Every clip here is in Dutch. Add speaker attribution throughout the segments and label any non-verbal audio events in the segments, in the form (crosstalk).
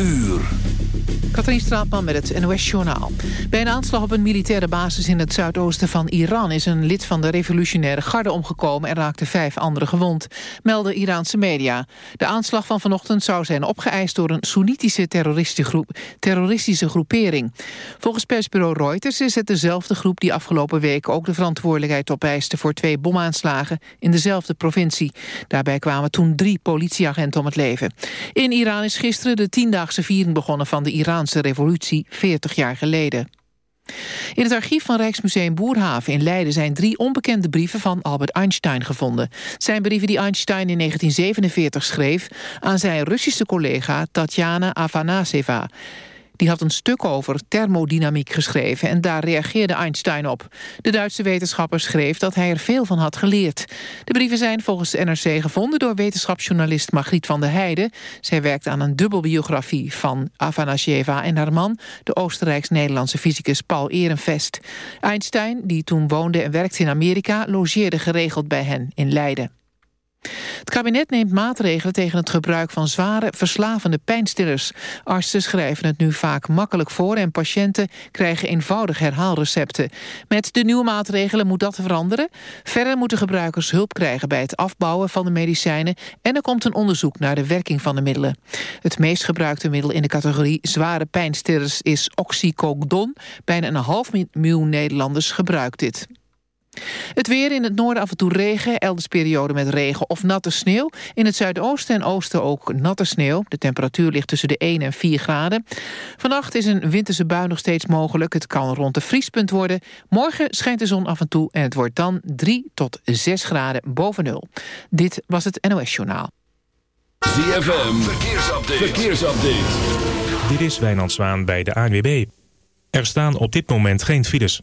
Speaker 1: uur.
Speaker 2: Katrien Straatman met het NOS-journaal. Bij een aanslag op een militaire basis in het zuidoosten van Iran... is een lid van de revolutionaire garde omgekomen... en raakte vijf anderen gewond, melden Iraanse media. De aanslag van vanochtend zou zijn opgeëist... door een Soenitische terroristische groepering. Volgens persbureau Reuters is het dezelfde groep... die afgelopen week ook de verantwoordelijkheid opeiste... voor twee bomaanslagen in dezelfde provincie. Daarbij kwamen toen drie politieagenten om het leven. In Iran is gisteren de tiendaagse viering begonnen van de Iraanse revolutie 40 jaar geleden. In het archief van Rijksmuseum Boerhaven in Leiden zijn drie onbekende brieven van Albert Einstein gevonden. Zijn brieven die Einstein in 1947 schreef aan zijn Russische collega Tatjana Afanaseva. Die had een stuk over thermodynamiek geschreven en daar reageerde Einstein op. De Duitse wetenschapper schreef dat hij er veel van had geleerd. De brieven zijn volgens de NRC gevonden door wetenschapsjournalist Margriet van der Heijden. Zij werkt aan een dubbelbiografie van Afanasieva en haar man... de Oostenrijks-Nederlandse fysicus Paul Ehrenvest. Einstein, die toen woonde en werkte in Amerika... logeerde geregeld bij hen in Leiden. Het kabinet neemt maatregelen tegen het gebruik van zware, verslavende pijnstillers. Artsen schrijven het nu vaak makkelijk voor en patiënten krijgen eenvoudig herhaalrecepten. Met de nieuwe maatregelen moet dat veranderen. Verder moeten gebruikers hulp krijgen bij het afbouwen van de medicijnen en er komt een onderzoek naar de werking van de middelen. Het meest gebruikte middel in de categorie zware pijnstillers is oxycodon. Bijna een half miljoen Nederlanders gebruikt dit. Het weer in het noorden af en toe regen, elders periode met regen of natte sneeuw. In het zuidoosten en oosten ook natte sneeuw. De temperatuur ligt tussen de 1 en 4 graden. Vannacht is een winterse bui nog steeds mogelijk. Het kan rond de vriespunt worden. Morgen schijnt de zon af en toe en het wordt dan 3 tot 6 graden boven nul. Dit was het NOS Journaal.
Speaker 1: ZFM, verkeersupdate. verkeersupdate.
Speaker 3: Dit is Wijnand Zwaan bij de ANWB. Er staan op dit moment geen files.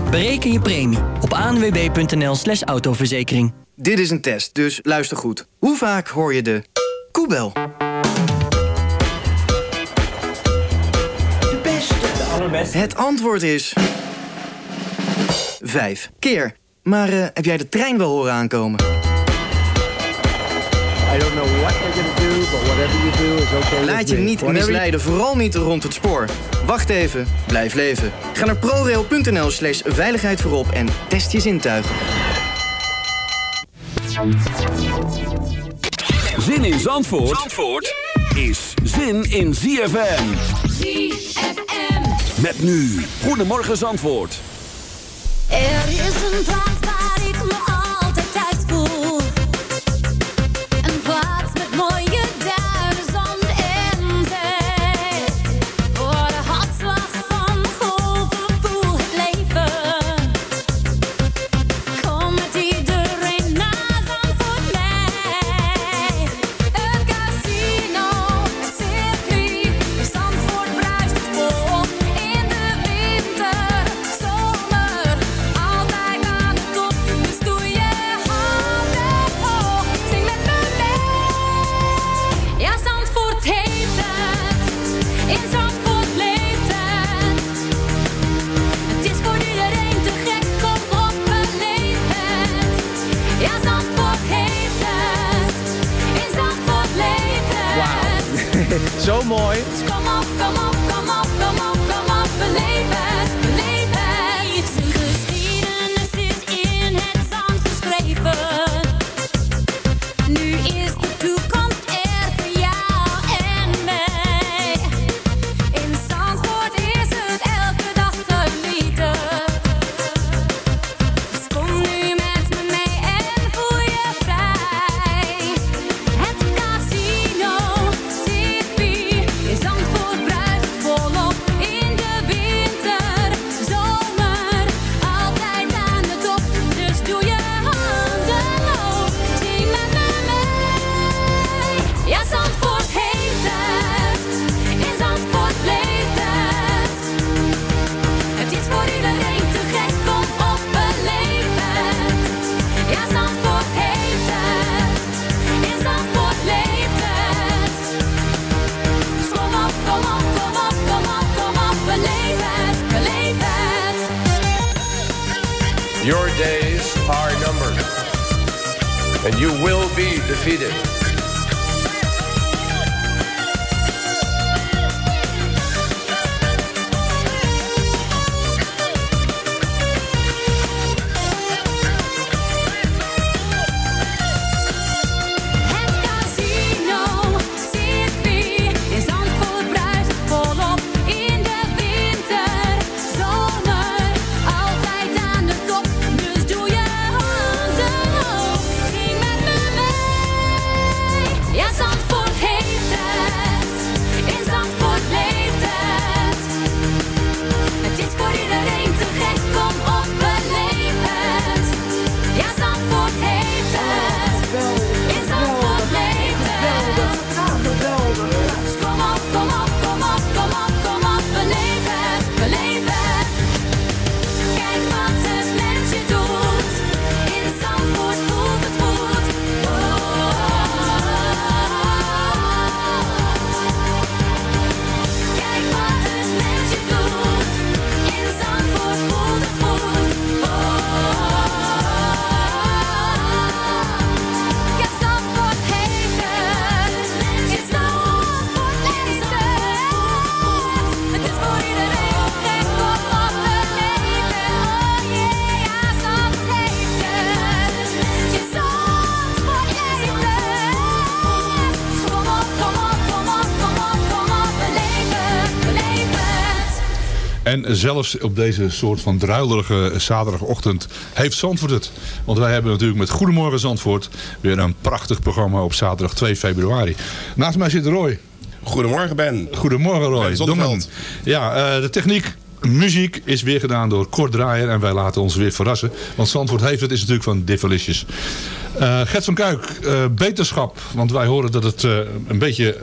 Speaker 4: Bereken je premie op anwb.nl slash autoverzekering.
Speaker 5: Dit is een test, dus luister goed. Hoe vaak hoor je de koebel? Het antwoord is... Vijf keer. Maar uh, heb jij de trein wel horen aankomen? Laat je niet misleiden, vooral niet rond het spoor. Wacht even, blijf leven. Ga naar prorail.nl slash veiligheid voorop en test je zintuigen.
Speaker 1: Zin in Zandvoort, Zandvoort is zin in ZFM.
Speaker 6: ZFM.
Speaker 1: Met nu, Goedemorgen Zandvoort.
Speaker 6: Er is een plaats
Speaker 7: mooi.
Speaker 6: Op, kom op, kom op,
Speaker 8: zelfs op deze soort van druilerige zaterdagochtend heeft Zandvoort het. Want wij hebben natuurlijk met Goedemorgen Zandvoort weer een prachtig programma op zaterdag 2 februari. Naast mij zit Roy.
Speaker 9: Goedemorgen Ben.
Speaker 8: Goedemorgen Roy.
Speaker 9: Ben.
Speaker 8: Ja, eh, de techniek, muziek is weer gedaan door Kort Draaier. En wij laten ons weer verrassen. Want Zandvoort heeft het is natuurlijk van Differicious. Eh Gert van Kuik, eh, beterschap. Want wij horen dat het een beetje...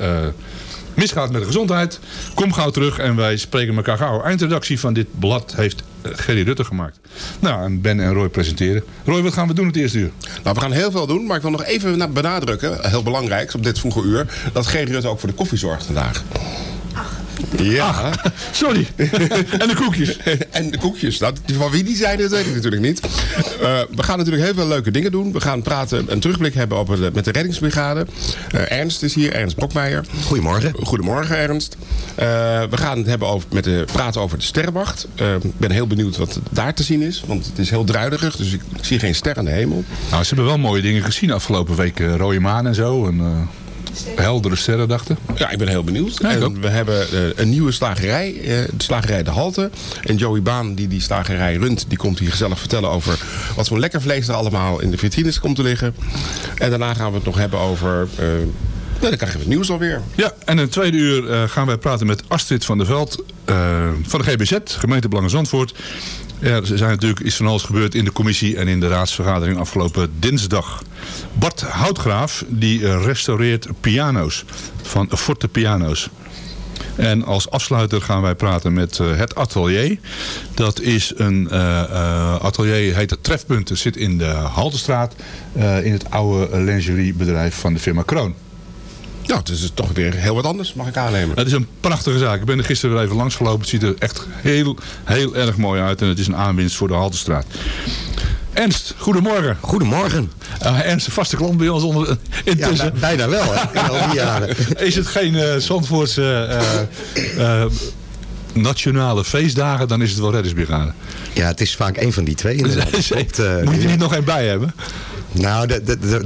Speaker 8: misgaat met de gezondheid. Kom gauw terug en wij spreken elkaar gauw. Eindredactie van dit blad heeft eh, Gerry Rutte gemaakt. Nou, en Ben en Roy presenteren. Roy, wat gaan we doen het eerste uur?
Speaker 9: Nou, we gaan heel veel doen, maar ik wil nog even na- benadrukken, heel belangrijk op dit vroege uur, dat Gerry Rutte ook voor de koffie zorgt vandaag. Ja. (laughs)
Speaker 8: sorry. (laughs) en de koekjes. (laughs)
Speaker 9: en de koekjes. Nou, die van wie die zijn, dat weet ik natuurlijk niet. Eh, we gaan natuurlijk heel veel leuke dingen doen. We gaan praten, een terugblik hebben op het, met de reddingsbrigade. Eh, Ernst is hier, Ernst Brokmeijer.
Speaker 10: Goedemorgen.
Speaker 9: Goedemorgen, Ernst. Eh, we gaan het hebben over, met de, praten over de sterrenwacht. Eh, Ik ben heel benieuwd wat daar te zien is. Want het is heel druiderig, dus ik, zie geen ster aan de hemel.
Speaker 8: Nou, ze hebben wel mooie dingen gezien afgelopen week. eh, rode maan en zo. En, eh, heldere sterren, dachten.
Speaker 9: Ja, ik ben heel benieuwd. en we hebben eh, een nieuwe slagerij, eh, de slagerij De Halte. En Joey Baan, die die slagerij runt, die komt hier gezellig vertellen over wat voor lekker vlees er allemaal in de vitrines komt te liggen. En daarna gaan we het nog hebben over... eh, nou, dan krijgen we het nieuws alweer.
Speaker 8: Ja, en in het tweede uur gaan wij praten met Astrid van der Veld van de GBZ, gemeente Belangen Zandvoort. Ja, er zijn natuurlijk iets van alles gebeurd in de commissie en in de raadsvergadering afgelopen dinsdag. Bart Houtgraaf, die eh, restaureert piano's van Forte Piano's. En als afsluiter gaan wij praten met eh, het atelier. Dat is een eh, eh, atelier, heet het Trefpunt. Zit in de Haltestraat. eh, in het oude lingeriebedrijf van de firma Kroon.
Speaker 9: Nou, het is toch weer heel wat anders, mag ik aannemen.
Speaker 8: Het is een prachtige zaak. Ik ben er gisteren weer even langs gelopen. Het ziet er echt heel, heel erg mooi uit. En het is een aanwinst voor de Haltestraat. Ernst, goedemorgen.
Speaker 10: Goedemorgen.
Speaker 8: Uh, Ernst, een vaste klant bij ons onder, intussen.
Speaker 7: Ja, bijna wel, hè? In al die jaren. (laughs)
Speaker 8: Is het geen uh, Zandvoortse uh, nationale feestdagen, dan is het wel reddingsbrigade.
Speaker 7: Ja, het is vaak een van die twee inderdaad. (laughs)
Speaker 8: Moet je er niet nog een bij hebben?
Speaker 7: Nou,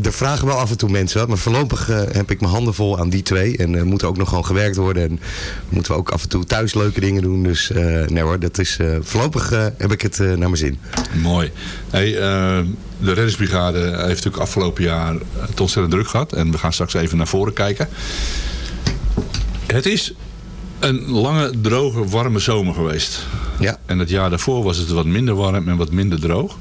Speaker 7: er vragen wel af en toe mensen wat. Maar voorlopig uh, heb ik mijn handen vol aan die twee. En uh, moet er ook nog gewoon gewerkt worden. En moeten we ook af en toe thuis leuke dingen doen. Dus uh, nee hoor, dat is, voorlopig heb ik het naar mijn zin.
Speaker 8: Mooi. Hey, de reddingsbrigade heeft natuurlijk afgelopen jaar het ontzettend druk gehad. En we gaan straks even naar voren kijken. Het is een lange, droge, warme zomer geweest.
Speaker 7: Ja.
Speaker 8: En het jaar daarvoor was het wat minder warm en wat minder droog.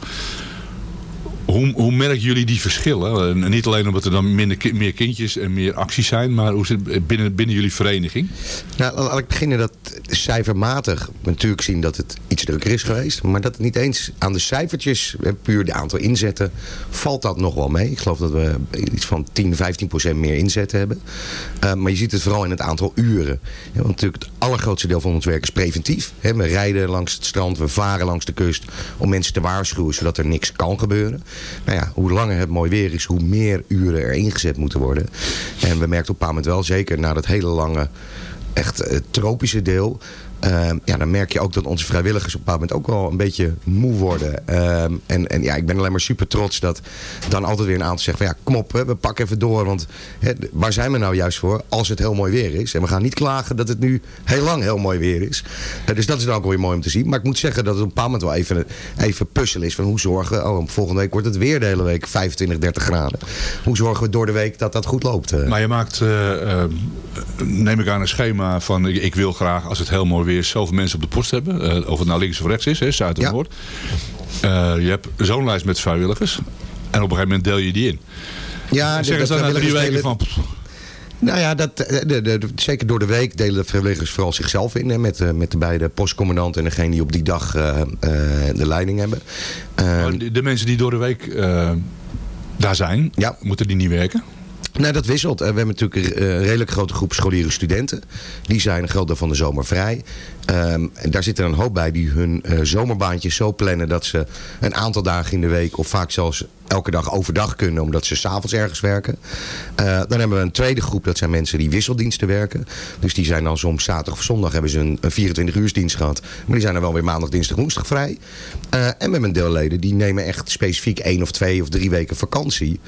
Speaker 8: Hoe, hoe merken jullie die verschillen? Niet alleen omdat er dan minder, meer kindjes en meer acties zijn, maar hoe zit het binnen, binnen jullie vereniging?
Speaker 7: Nou, laat ik beginnen dat cijfermatig we natuurlijk zien dat het iets drukker is geweest. Maar dat het niet eens aan de cijfertjes, puur de aantal inzetten, valt dat nog wel mee. Ik geloof dat we iets van 10, 15 procent meer inzetten hebben. Uh, maar je ziet het vooral in het aantal uren. Want natuurlijk het allergrootste deel van ons werk is preventief. We rijden langs het strand, we varen langs de kust om mensen te waarschuwen zodat er niks kan gebeuren. Nou ja, hoe langer het mooi weer is, hoe meer uren er ingezet moeten worden. En we merkten op een bepaald moment wel, zeker na dat hele lange echt uh, tropische deel. Uh, ja, dan merk je ook dat onze vrijwilligers op een bepaald moment ook wel een beetje moe worden. Uh, en, en ja, ik ben alleen maar super trots dat dan altijd weer een aantal zegt van ja, kom op, hè, we pakken even door. Want hè, waar zijn we nou juist voor als het heel mooi weer is? En we gaan niet klagen dat het nu heel lang heel mooi weer is. Uh, dus dat is dan ook weer mooi om te zien. Maar ik moet zeggen dat het op een bepaald moment wel even, even puzzel is van hoe zorgen, oh, volgende week wordt het weer de hele week 25, 30 graden. Hoe zorgen we door de week dat dat goed loopt?
Speaker 8: Maar je maakt, neem ik aan een schema van ik, ik wil graag als het heel mooi weer weer zoveel mensen op de post hebben. Uh, of het nou links of rechts is, hè, Zuid of ja. Noord. Uh, je hebt zo'n lijst met vrijwilligers. En op een gegeven moment deel je die in.
Speaker 7: Ja,
Speaker 8: en zeggen ze dan na drie weken van...
Speaker 7: Nou ja, dat, de, de, zeker door de week delen de vrijwilligers vooral zichzelf in. Hè, met, met de beide postcommandant en degene die op die dag uh, uh, de leiding hebben.
Speaker 8: de, de, mensen die door de week daar zijn,
Speaker 7: ja.
Speaker 8: moeten die niet werken?
Speaker 7: Nou, dat wisselt. We hebben natuurlijk een redelijk grote groep scholieren studenten. Die zijn een groot deel van de zomer vrij. Um, en daar zitten een hoop bij die hun uh, zomerbaantjes zo plannen dat ze een aantal dagen in de week of vaak zelfs elke dag overdag kunnen omdat ze s'avonds ergens werken. Uh, dan hebben we een tweede groep, dat zijn mensen die wisseldiensten werken. Dus die zijn dan soms zaterdag of zondag hebben ze een, een 24 uursdienst gehad. Maar die zijn dan wel weer maandag, dinsdag, woensdag vrij. Uh, en hebben een deelleden die nemen echt specifiek één of twee of drie weken vakantie.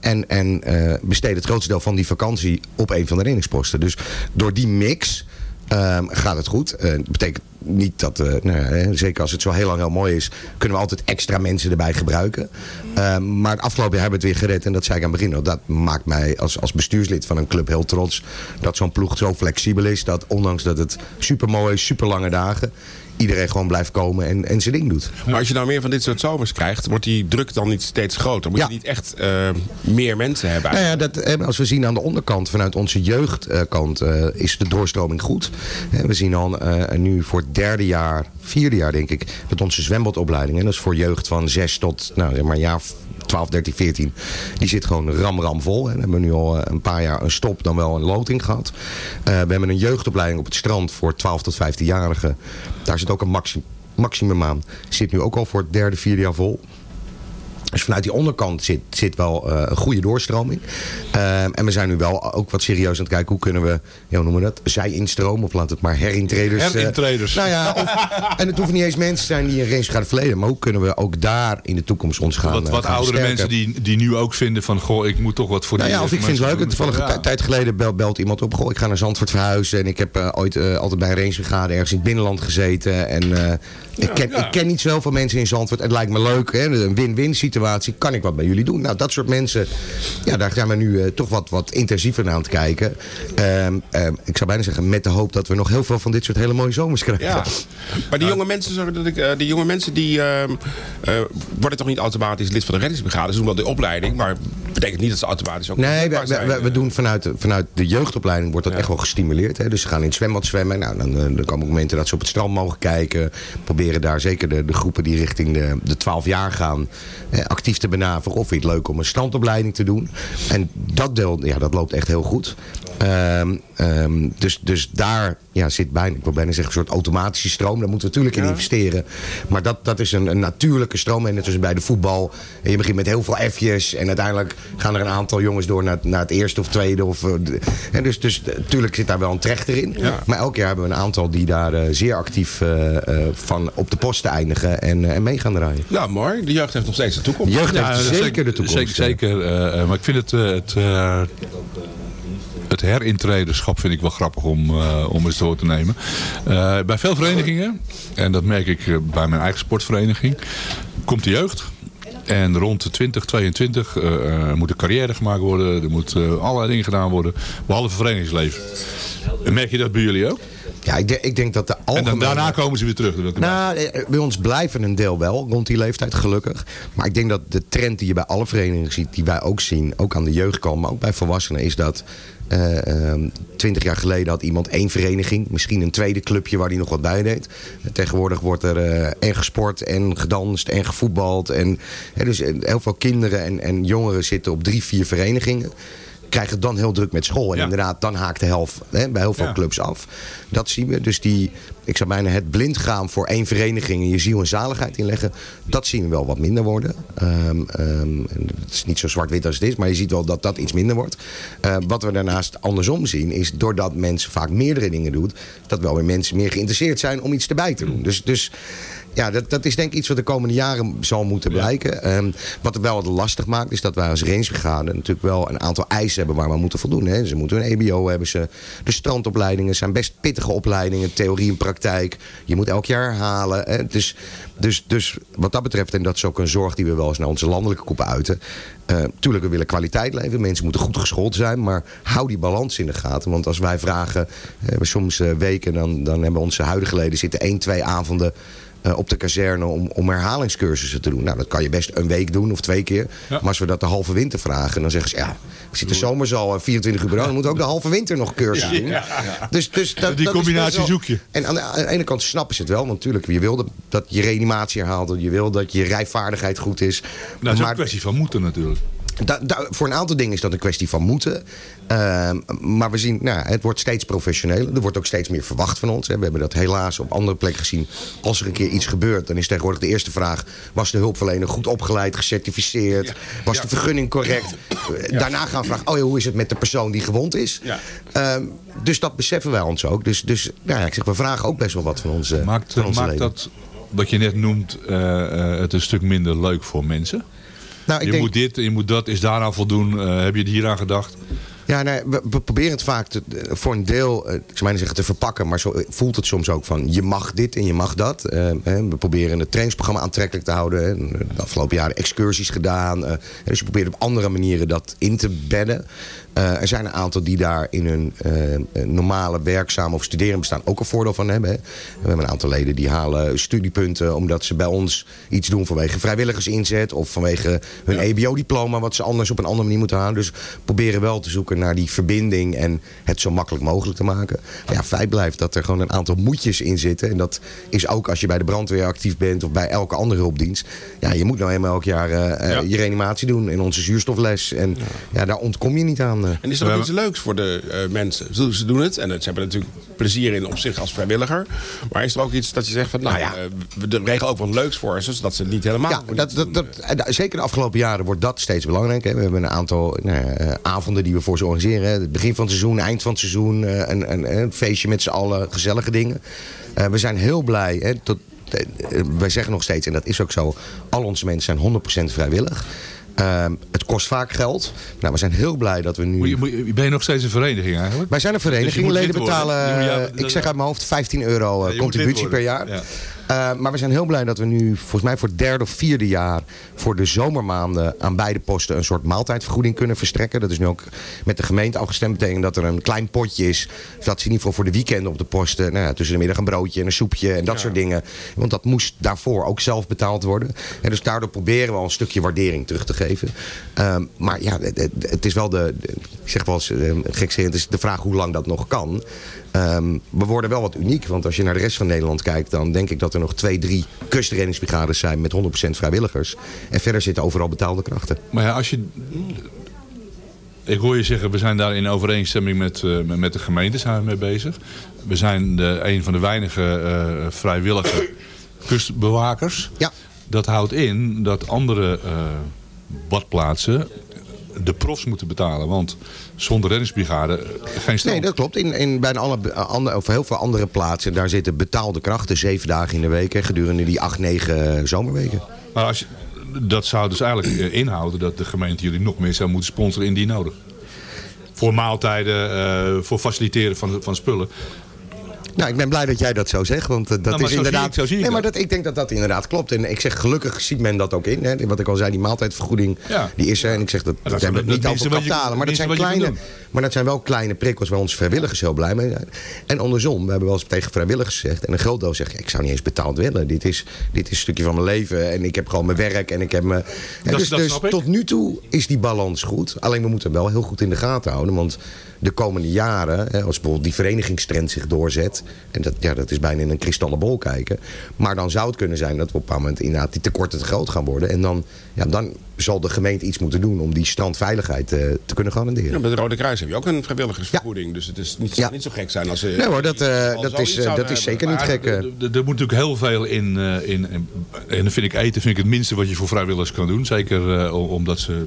Speaker 7: En en besteden het grootste deel van die vakantie op een van de reddingsposten. Dus door die mix um, gaat het goed. Dat betekent niet dat, uh, nou ja, zeker als het zo heel lang heel mooi is, kunnen we altijd extra mensen erbij gebruiken. Um, maar afgelopen jaar hebben we het weer gered en dat zei ik aan het begin. Dat maakt mij als, als bestuurslid van een club heel trots dat zo'n ploeg zo flexibel is. Dat ondanks dat het super mooi is, super lange dagen, iedereen gewoon blijft komen en, en zijn ding doet.
Speaker 9: Maar als je nou meer van dit soort zomers krijgt, wordt die druk dan niet steeds groter? Moet
Speaker 7: ja.
Speaker 9: je niet echt uh, meer mensen hebben?
Speaker 7: Nou ja, dat, als we zien aan de onderkant, vanuit onze jeugdkant, uh, is de doorstroming goed. We zien al nu voor het derde jaar, vierde jaar denk ik, met onze zwembadopleiding. En dat is voor jeugd van 6 tot, nou zeg maar, jaar 12, 13, 14. Die zit gewoon ram ram vol. We hebben nu al een paar jaar een stop dan wel een loting gehad. Uh, we hebben een jeugdopleiding op het strand voor 12 tot 15-jarigen. Daar zit ook een maxi maximum aan. Zit nu ook al voor het derde, vierde jaar vol. Dus vanuit die onderkant zit, zit wel uh, een goede doorstroming. Uh, en we zijn nu wel ook wat serieus aan het kijken... hoe kunnen we, ja, hoe noemen we dat, zij instromen... of laat het maar herintreders...
Speaker 8: Herintreders.
Speaker 7: Uh, nou ja, of, en het hoeven niet eens mensen te zijn die een race gaan verleden... maar hoe kunnen we ook daar in de toekomst ons gaan
Speaker 8: Wat, wat
Speaker 7: gaan
Speaker 8: oudere mensen die, die nu ook vinden van... goh, ik moet toch wat voor
Speaker 7: nou
Speaker 8: die
Speaker 7: ja, of ik vind het leuk. Toevallig ja. tijd geleden belt, belt iemand op. Goh, ik ga naar Zandvoort verhuizen. En ik heb ooit altijd bij een rangebrigade ergens in het binnenland gezeten. En ik, ken, ja. ik ken niet zoveel mensen in Zandvoort. Het lijkt me leuk. Hè? Een win-win situatie. Kan ik wat bij jullie doen? Nou, dat soort mensen. Ja, daar zijn we nu uh, toch wat, wat intensiever naar aan het kijken. Um, um, ik zou bijna zeggen met de hoop dat we nog heel veel van dit soort hele mooie zomers krijgen.
Speaker 9: Ja. Maar die jonge mensen, sorry, dat ik, uh, die, jonge mensen die uh, worden toch niet automatisch lid van de reddingsbrigade? Ze doen wel de opleiding, maar betekent niet dat ze automatisch ook...
Speaker 7: Nee, we, we, we, we, doen vanuit, vanuit de jeugdopleiding wordt dat ja. echt wel gestimuleerd. Hè? Dus ze gaan in het zwembad zwemmen. Nou, dan, dan komen momenten dat ze op het strand mogen kijken. Proberen daar zeker de, de groepen die richting de, de 12 jaar gaan eh, actief te benaderen. Of vind je het leuk om een strandopleiding te doen. En dat deel, ja, dat loopt echt heel goed. Um, um, dus, dus daar ja, zit bijna, ik wil bijna zeggen, een soort automatische stroom. Daar moeten we natuurlijk in investeren. Maar dat, dat is een, een natuurlijke stroom. En net zoals bij de voetbal. En je begint met heel veel F'jes. En uiteindelijk gaan er een aantal jongens door naar, naar het eerste of tweede. Of, eh, en dus, dus natuurlijk zit daar wel een trechter in. Maar elk jaar hebben we een aantal die daar eh, zeer actief eh, van op de posten eindigen. En, en mee gaan draaien.
Speaker 9: Ja, mooi. De jeugd heeft nog steeds de toekomst.
Speaker 7: De jeugd heeft
Speaker 8: Ja,
Speaker 7: zeker de toekomst.
Speaker 8: Zeker, zeker maar ik vind het, het, het herintredenschap vind ik wel grappig om, eh, om eens door te nemen. Eh, bij veel verenigingen, en dat merk ik eh, bij mijn eigen sportvereniging, komt de jeugd. En rond de 20, 22 eh, eh, moet een carrière gemaakt worden. Er moet eh, allerlei dingen gedaan worden. Behalve verenigingsleven. Merk je dat bij jullie ook?
Speaker 7: Ja, ik, denk- ik denk dat de
Speaker 8: En
Speaker 7: algemene...
Speaker 8: dan, daarna komen ze weer terug.
Speaker 7: Nou, bij ons blijven een deel wel rond die leeftijd, gelukkig. Maar ik denk dat de trend die je bij alle verenigingen ziet, die wij ook zien, ook aan de jeugd komen, maar ook bij volwassenen, is dat twintig jaar geleden had iemand één vereniging, misschien een tweede clubje waar hij nog wat bij deed. Tegenwoordig wordt er eh, en gesport en gedanst en gevoetbald. En, hè, dus eh, heel veel kinderen en, en jongeren zitten op drie, vier verenigingen krijgen het dan heel druk met school. En inderdaad, dan haakt de helft hè, bij heel veel
Speaker 8: Ja.
Speaker 7: clubs af. Dat zien we. Dus die, ik zou bijna het blind gaan voor één vereniging en je ziel en zaligheid inleggen. Dat zien we wel wat minder worden. Ehm, ehm, het is niet zo zwart-wit als het is, maar je ziet wel dat dat iets minder wordt. Eh, wat we daarnaast andersom zien, is doordat mensen vaak meerdere dingen doen, dat wel weer mensen meer geïnteresseerd zijn om iets erbij te doen. Dus, dus ja, dat, dat is denk ik iets wat de komende jaren zal moeten blijken. Ehm, wat het wel wat lastig maakt, is dat wij als rangebrigade natuurlijk wel een aantal eisen hebben waar we aan moeten voldoen. Hè. Ze moeten een EBO hebben, ze, de strandopleidingen zijn best pittige opleidingen, theorie en praktijk. Je moet elk jaar herhalen. Hè. Dus, dus, dus wat dat betreft, en dat is ook een zorg die we wel eens naar onze landelijke koepen uiten. eh, tuurlijk, we willen kwaliteit leveren. Mensen moeten goed geschoold zijn. Maar hou die balans in de gaten. Want als wij vragen, we hebben soms eh, weken, dan, dan hebben onze huidige leden zitten één, twee avonden eh, op de kazerne om, om herhalingscursussen te doen. Nou, dat kan je best een week doen of twee keer. Maar als we dat de halve winter vragen, dan zeggen ze... ja, we zitten zomers al eh, 24 uur per dag... dan moeten we ook de halve winter nog cursus doen. Dus, dus dat,
Speaker 8: Die
Speaker 7: dat
Speaker 8: combinatie
Speaker 7: wel-
Speaker 8: zoek je.
Speaker 7: En aan de, aan de ene kant snappen ze het wel. Want natuurlijk, je wil dat, je reanimatie herhaalt. Je wil dat je rijvaardigheid goed is.
Speaker 8: Dat is ook een kwestie van moeten natuurlijk.
Speaker 7: Da- da- voor een aantal dingen is dat een kwestie van moeten. Ehm, maar we zien, nou, het wordt steeds professioneler. Er wordt ook steeds meer verwacht van ons. Hè. We hebben dat helaas op andere plekken gezien. Als er een keer iets gebeurt, dan is tegenwoordig de eerste vraag... was de hulpverlener goed opgeleid, gecertificeerd? Was de vergunning correct? Eh, Daarna gaan we vragen, oh ja, hoe is het met de persoon die gewond is? Ehm, dus dat beseffen wij ons ook. Dus, dus nou ja, ik zeg, we vragen ook best wel wat van onze,
Speaker 8: Maakt,
Speaker 7: van onze
Speaker 8: maakt
Speaker 7: leden.
Speaker 8: dat, wat je net noemt, eh, eh, het een stuk minder leuk voor mensen?
Speaker 7: Nou, ik
Speaker 8: je
Speaker 7: denk-
Speaker 8: moet dit, je moet dat, is daaraan voldoen. Eh, heb je hier aan gedacht?
Speaker 7: Ja, nee, we, we proberen het vaak te- voor een deel, eh, ik zou zeggen te verpakken, maar zo voelt het soms ook van je mag dit en je mag dat. Eh, hè, we proberen het trainingsprogramma aantrekkelijk te houden. hè. De afgelopen jaren excursies gedaan. eh, dus je probeert op andere manieren dat in te bedden. Eh, er zijn een aantal die daar in hun eh, eh, normale werkzame of studerend bestaan ook een voordeel van hebben. Hè. We hebben een aantal leden die halen studiepunten omdat ze bij ons iets doen vanwege vrijwilligersinzet of vanwege hun EBO-diploma wat ze anders op een andere manier moeten halen. Dus proberen wel te zoeken naar die verbinding en het zo makkelijk mogelijk te maken. Maar ja, feit blijft dat er gewoon een aantal moedjes in zitten. En dat is ook als je bij de brandweer actief bent of bij elke andere hulpdienst. Ja, je moet nou eenmaal elk jaar je reanimatie doen in onze zuurstofles. En ja, daar ontkom je niet aan. Eh.
Speaker 9: En is er ook iets leuks voor de eh, mensen? Ze, doen het en ze hebben natuurlijk plezier in op zich als vrijwilliger. Maar is er ook iets dat je zegt van, nou ja, we de- regelen ook wat leuks voor ze, zodat ze het niet helemaal...
Speaker 7: Ja, dat, dat, dat, da- zeker de afgelopen jaren wordt dat steeds belangrijker. We hebben een aantal nou, eh, avonden die we voor ze organiseren. hè. Het begin van het seizoen, eind van het seizoen. eh, Een, een, een feestje met z'n allen, gezellige dingen. Eh, we zijn heel blij. Hè, tot, eh, eh, wij zeggen nog steeds, en dat is ook zo... al onze mensen zijn 100% vrijwillig. Ehm, het kost vaak geld. Nou, we zijn heel blij dat we nu...
Speaker 8: Moet je, moet je- ben je nog steeds een vereniging eigenlijk?
Speaker 7: Wij zijn een
Speaker 8: Dus
Speaker 7: vereniging.
Speaker 8: moet
Speaker 7: Leden betalen,
Speaker 8: ja,
Speaker 7: eh, ik zeg uit mijn hoofd, 15 euro eh,
Speaker 8: Ja,
Speaker 7: contributie per jaar.
Speaker 8: Ja.
Speaker 7: Eh, maar we zijn heel blij dat we nu, volgens mij voor het derde of vierde jaar... voor de zomermaanden aan beide posten een soort maaltijdvergoeding kunnen verstrekken. Dat is nu ook met de gemeente afgestemd. betekent dat er een klein potje is. Dat ze in ieder geval voor de weekenden op de posten... Nou ja, tussen de middag een broodje en een soepje en dat soort dingen. Want dat moest daarvoor ook zelf betaald worden. En dus daardoor proberen we al een stukje waardering terug te geven. Ehm, maar ja, het, is wel de... ik zeg wel eens, gekscherend, het is de vraag hoe lang dat nog kan. Ehm, we worden wel wat uniek, want als je naar de rest van Nederland kijkt... dan denk ik dat er nog twee, drie kustreddingsbrigades zijn met 100% vrijwilligers. En verder zitten overal betaalde krachten.
Speaker 8: Maar ja, als je... Ik hoor je zeggen, we zijn daar in overeenstemming met, eh, met- de gemeente zijn we mee bezig. We zijn de, een van de weinige eh, vrijwillige kustbewakers.
Speaker 7: Ja.
Speaker 8: Dat houdt in dat andere eh, badplaatsen de profs moeten betalen. Want zonder reddingsbrigade eh, geen strand.
Speaker 7: Nee, dat klopt. In, in bijna alle, andere, of heel veel andere plaatsen, daar zitten betaalde krachten zeven dagen in de week. hè, gedurende die acht, negen zomerweken.
Speaker 8: Maar als je, dat zou dus eigenlijk eh, inhouden dat de gemeente jullie nog meer zou moeten sponsoren indien nodig. Voor maaltijden, eh, voor faciliteren van, van spullen.
Speaker 7: Nou, ik ben blij dat jij dat zo zegt, want eh, dat
Speaker 8: Nou,
Speaker 7: is
Speaker 8: zie
Speaker 7: inderdaad...
Speaker 8: ik- zie ik
Speaker 7: nee, maar
Speaker 8: dat.
Speaker 7: ik denk dat dat inderdaad klopt. En ik zeg, gelukkig ziet men dat ook in. Hè. Wat ik al zei, die maaltijdvergoeding,
Speaker 8: Ja.
Speaker 7: die is er. En ik zeg, dat,
Speaker 8: dat
Speaker 7: niet
Speaker 8: je-
Speaker 7: kapitalen. Maar dat zijn kleine... Maar dat zijn wel kleine prikkels waar onze vrijwilligers heel blij mee zijn. En andersom, we hebben wel eens tegen vrijwilligers gezegd... en een groot deel zegt, ik zou niet eens betaald willen. Dit is, dit is een stukje van mijn leven. En ik heb gewoon mijn werk en ik heb mijn... En dus
Speaker 8: dat
Speaker 7: dus tot nu toe is die balans goed. Alleen we moeten hem wel heel goed in de gaten houden. Want de komende jaren, hè, als bijvoorbeeld die verenigingstrend zich doorzet... en dat, ja, dat is bijna in een kristallen bol kijken... maar dan zou het kunnen zijn dat we op een bepaald moment inderdaad die tekorten te groot gaan worden. En dan, ja, dan zal de gemeente iets moeten doen om die strandveiligheid eh, te kunnen garanderen.
Speaker 9: Ja, bij de Rode Kruis heb je ook een vrijwilligersvergoeding. Dus het is niet, niet zo gek zijn als ze...
Speaker 7: Nee hoor, dat, eh, dat is, eh, dat is zeker niet gek. eh.
Speaker 8: er- moet natuurlijk heel veel in, eh, in, in- En dan vind ik eten vind ik het minste wat je voor vrijwilligers kan doen. Zeker eh, om- omdat ze...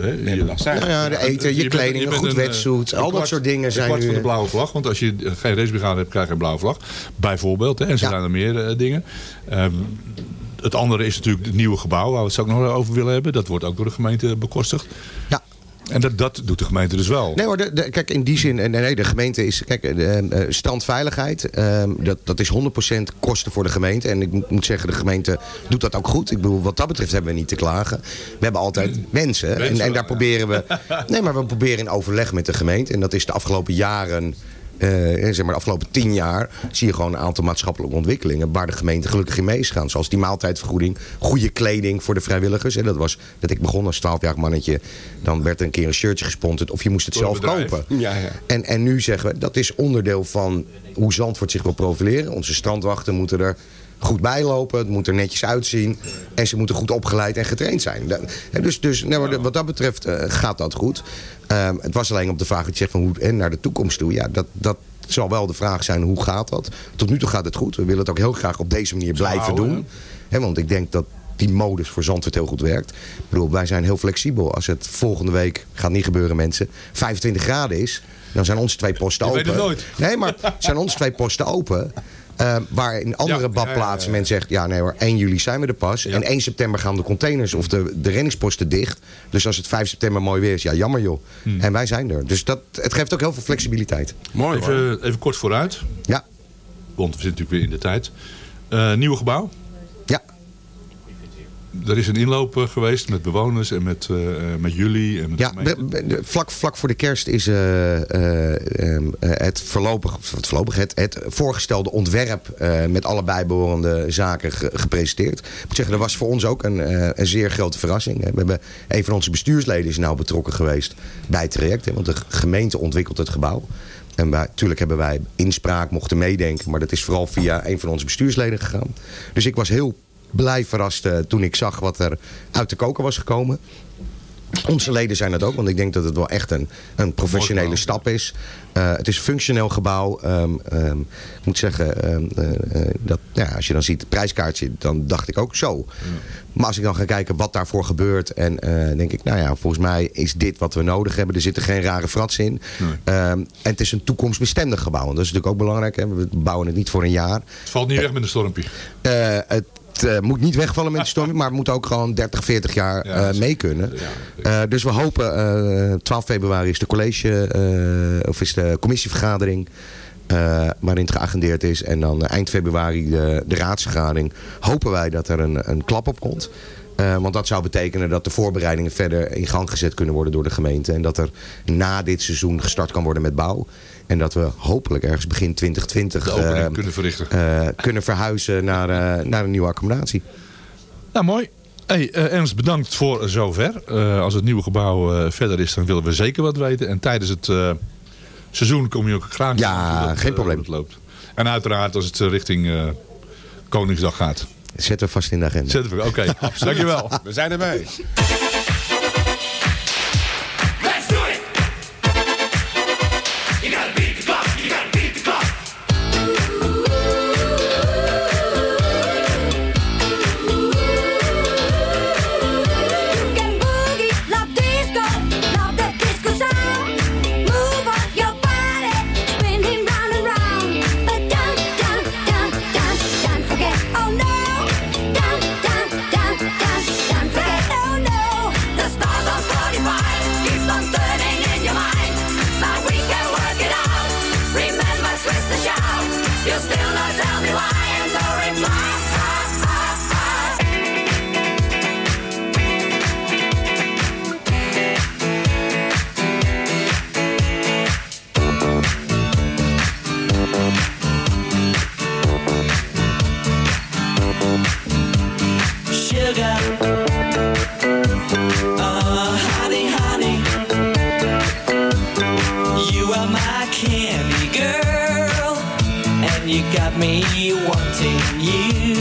Speaker 8: hè, je,
Speaker 7: Nou ja, de eten, je kleding, een
Speaker 8: bent
Speaker 7: goed
Speaker 8: eh,
Speaker 7: wetsuit,
Speaker 8: een
Speaker 7: al dat soort dingen
Speaker 8: een
Speaker 7: zijn nu,
Speaker 8: van de
Speaker 7: eh,
Speaker 8: blauwe vlag. Want als je geen racebrigade hebt, krijg je een blauwe vlag. Bijvoorbeeld. Hè, en zo zijn er meer eh, dingen. Ehm, het andere is natuurlijk het nieuwe gebouw waar we het ook nog over willen hebben. Dat wordt ook door de gemeente bekostigd.
Speaker 7: Ja.
Speaker 8: En dat, dat doet de gemeente dus wel.
Speaker 7: Nee hoor, de, de- kijk in die zin, eh, nee, nee, de gemeente is, kijk, de, eh, strandveiligheid, eh, dat, dat is 100% kosten voor de gemeente. En ik moet, zeggen, de gemeente doet dat ook goed. Ik bedoel, wat dat betreft hebben we niet te klagen. We hebben altijd wensen. En,
Speaker 8: Wensen,
Speaker 7: en daar
Speaker 8: ja.
Speaker 7: proberen we, (laughs) nee maar we proberen in overleg met de gemeente. En dat is de afgelopen jaren... eh, zeg maar de afgelopen tien jaar zie je gewoon een aantal maatschappelijke ontwikkelingen waar de gemeente gelukkig in mee is gaan. Zoals die maaltijdvergoeding, goede kleding voor de vrijwilligers. En dat was dat ik begon als 12-jarig mannetje. Dan werd er een keer een shirtje gesponsord of je moest het
Speaker 9: Door
Speaker 7: zelf
Speaker 9: bedrijf.
Speaker 7: kopen.
Speaker 9: Ja, ja.
Speaker 7: En, en nu zeggen we, dat is onderdeel van hoe Zandvoort zich wil profileren. Onze strandwachten moeten er goed bij lopen. Het moet er netjes uitzien. En ze moeten goed opgeleid en getraind zijn. Dus dus nou, wat dat betreft eh, gaat dat goed. Ehm, het was alleen op de vraag dat je zegt van hoe en naar de toekomst toe. Ja, dat, dat zal wel de vraag zijn hoe gaat dat. Tot nu toe gaat het goed. We willen het ook heel graag op deze manier blijven
Speaker 8: houden,
Speaker 7: doen. Hè, want ik denk dat die modus voor Zandvoort heel goed werkt. Ik bedoel, wij zijn heel flexibel. Als het volgende week, gaat niet gebeuren mensen, 25 graden is... dan zijn onze twee posten open.
Speaker 8: weet het nooit.
Speaker 7: Nee, maar zijn onze twee posten open... eh, waar in andere
Speaker 8: Ja,
Speaker 7: badplaatsen
Speaker 8: ja, ja, ja.
Speaker 7: men zegt... ja nee hoor, 1 juli zijn we er pas. En 1 september gaan de containers of de, de renningsposten dicht. Dus als het 5 september mooi weer is, ja jammer joh.
Speaker 8: Hmm.
Speaker 7: En wij zijn er. Dus dat, het geeft ook heel veel flexibiliteit.
Speaker 9: Mooi.
Speaker 8: Even, even kort vooruit.
Speaker 7: Ja.
Speaker 8: Want we zitten natuurlijk weer in de tijd. Eh, nieuwe gebouw. Er is een inloop eh, geweest met bewoners en met, eh, eh, met jullie. En met
Speaker 7: Ja, vlak, vlak voor de kerst is eh, eh, ehm, eh, het voorlopig, het, voorlopig het, het voorgestelde ontwerp met alle bijbehorende zaken ge- gepresenteerd. Ik moet zeggen, dat was voor ons ook een, een zeer grote verrassing. We hebben, een van onze bestuursleden is nou betrokken geweest bij het traject. hè, want de gemeente ontwikkelt het gebouw. En natuurlijk hebben wij inspraak, mochten meedenken. Maar dat is vooral via een van onze bestuursleden gegaan. Dus ik was heel blij verrast eh, toen ik zag wat er uit de koker was gekomen. Onze leden zijn het ook, want ik denk dat het wel echt een, een professionele stap is. Eh, het is een functioneel gebouw. Ehm, ehm, ik moet zeggen, ehm, eh, dat, ja, als je dan ziet het prijskaartje, dan dacht ik ook zo. Maar als ik dan ga kijken wat daarvoor gebeurt, en denk ik, nou ja, volgens mij is dit wat we nodig hebben. Er zitten geen rare frats in. En het is een toekomstbestendig gebouw. En dat is natuurlijk ook belangrijk. Hè? We bouwen het niet voor een jaar.
Speaker 8: Het valt niet weg met een stormpje.
Speaker 7: Eh, het eh, moet niet wegvallen met de storm, (laughs) maar het moet ook gewoon 30, 40 jaar eh, mee kunnen. Eh, dus we hopen, eh 12 februari is de college, of is de commissievergadering. waarin het geagendeerd is. En dan eind februari de, de raadsvergadering. Hopen wij dat er een, een klap op komt. Want dat zou betekenen dat de voorbereidingen verder in gang gezet kunnen worden door de gemeente. En dat er na dit seizoen gestart kan worden met bouw. En dat we hopelijk ergens begin 2020
Speaker 8: De opening
Speaker 7: eh,
Speaker 8: kunnen verrichten.
Speaker 7: eh, kunnen verhuizen naar, eh, naar een nieuwe accommodatie.
Speaker 8: Nou, mooi. Hey, eh, Ernst, bedankt voor zover. Eh, als het nieuwe gebouw eh, verder is, dan willen we zeker wat weten. En tijdens het eh, seizoen kom je ook graag
Speaker 7: Ja,
Speaker 8: dat,
Speaker 7: geen probleem.
Speaker 8: het loopt. En uiteraard als het richting eh, Koningsdag gaat.
Speaker 7: Zetten we vast in de agenda.
Speaker 8: Zetten we, oké. (laughs) Dankjewel.
Speaker 9: We zijn erbij.
Speaker 10: Me wanting you,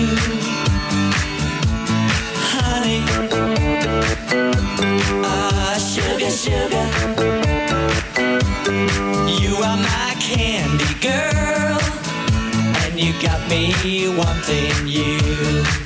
Speaker 10: honey. Ah, sugar, sugar. You are my candy girl, and you got me wanting you.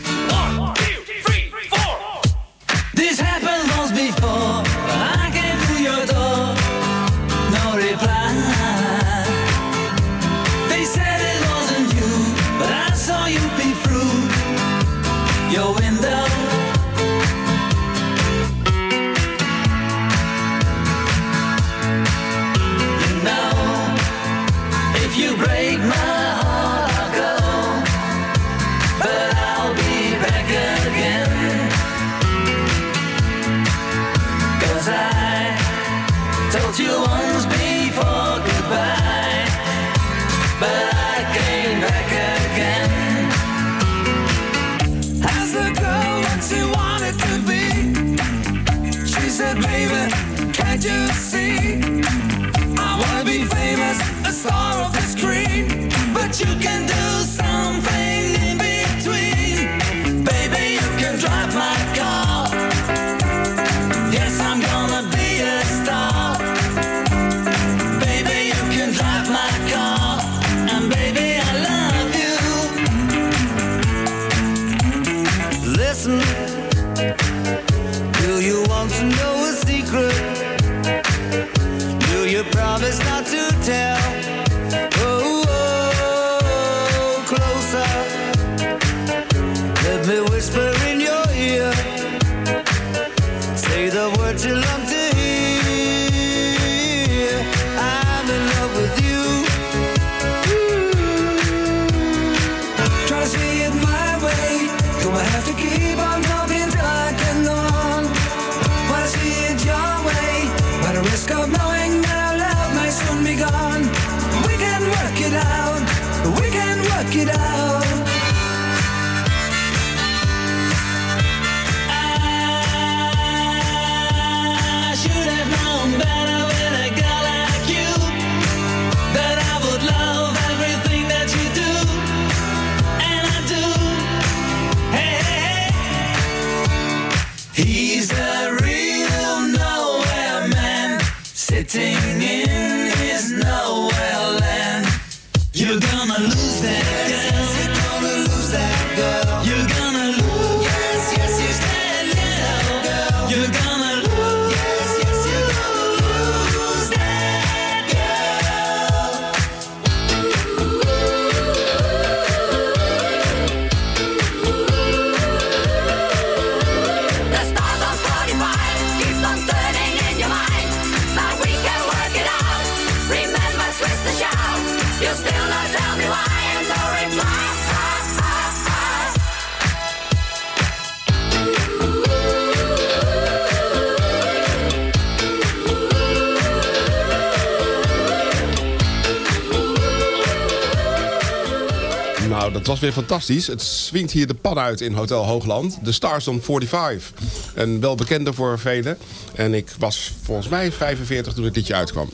Speaker 9: Was weer fantastisch. Het swingt hier de pan uit in Hotel Hoogland. De Stars on 45. Een welbekende voor velen. En ik was volgens mij 45 toen het liedje uitkwam.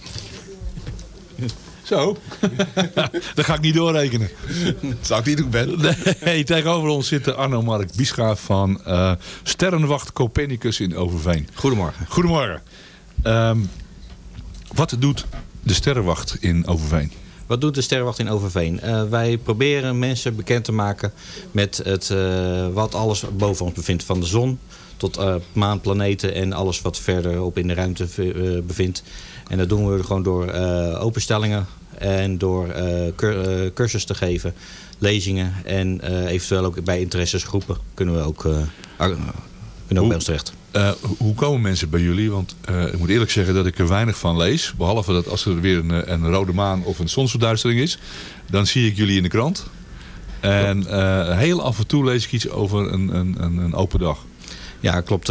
Speaker 9: (laughs)
Speaker 8: Zo. (laughs) dat ga ik niet doorrekenen. (laughs)
Speaker 9: Zou ik niet doen, Ben?
Speaker 8: Nee, tegenover ons zit Arno Mark Biesgraaf van eh, Sterrenwacht Copernicus in Overveen.
Speaker 11: Goedemorgen.
Speaker 8: Goedemorgen. Ehm, wat doet de Sterrenwacht in Overveen?
Speaker 11: Wat doet de Sterrenwacht in Overveen? Eh, wij proberen mensen bekend te maken met het, eh, wat alles boven ons bevindt. Van de zon tot eh, maan, planeten en alles wat verderop in de ruimte bevindt. En dat doen we gewoon door openstellingen en door cur- cursus te geven, lezingen. En eventueel ook bij interessesgroepen kunnen we ook, ar- kunnen ook bij ons terecht.
Speaker 8: Eh, ho- hoe komen mensen bij jullie? Want eh, ik moet eerlijk zeggen dat ik er weinig van lees. Behalve dat als er weer een, eh, een rode maan of een zonsverduistering is. Dan zie ik jullie in de krant. En heel af en toe lees ik iets over een, een, een, open dag.
Speaker 11: Ja, klopt.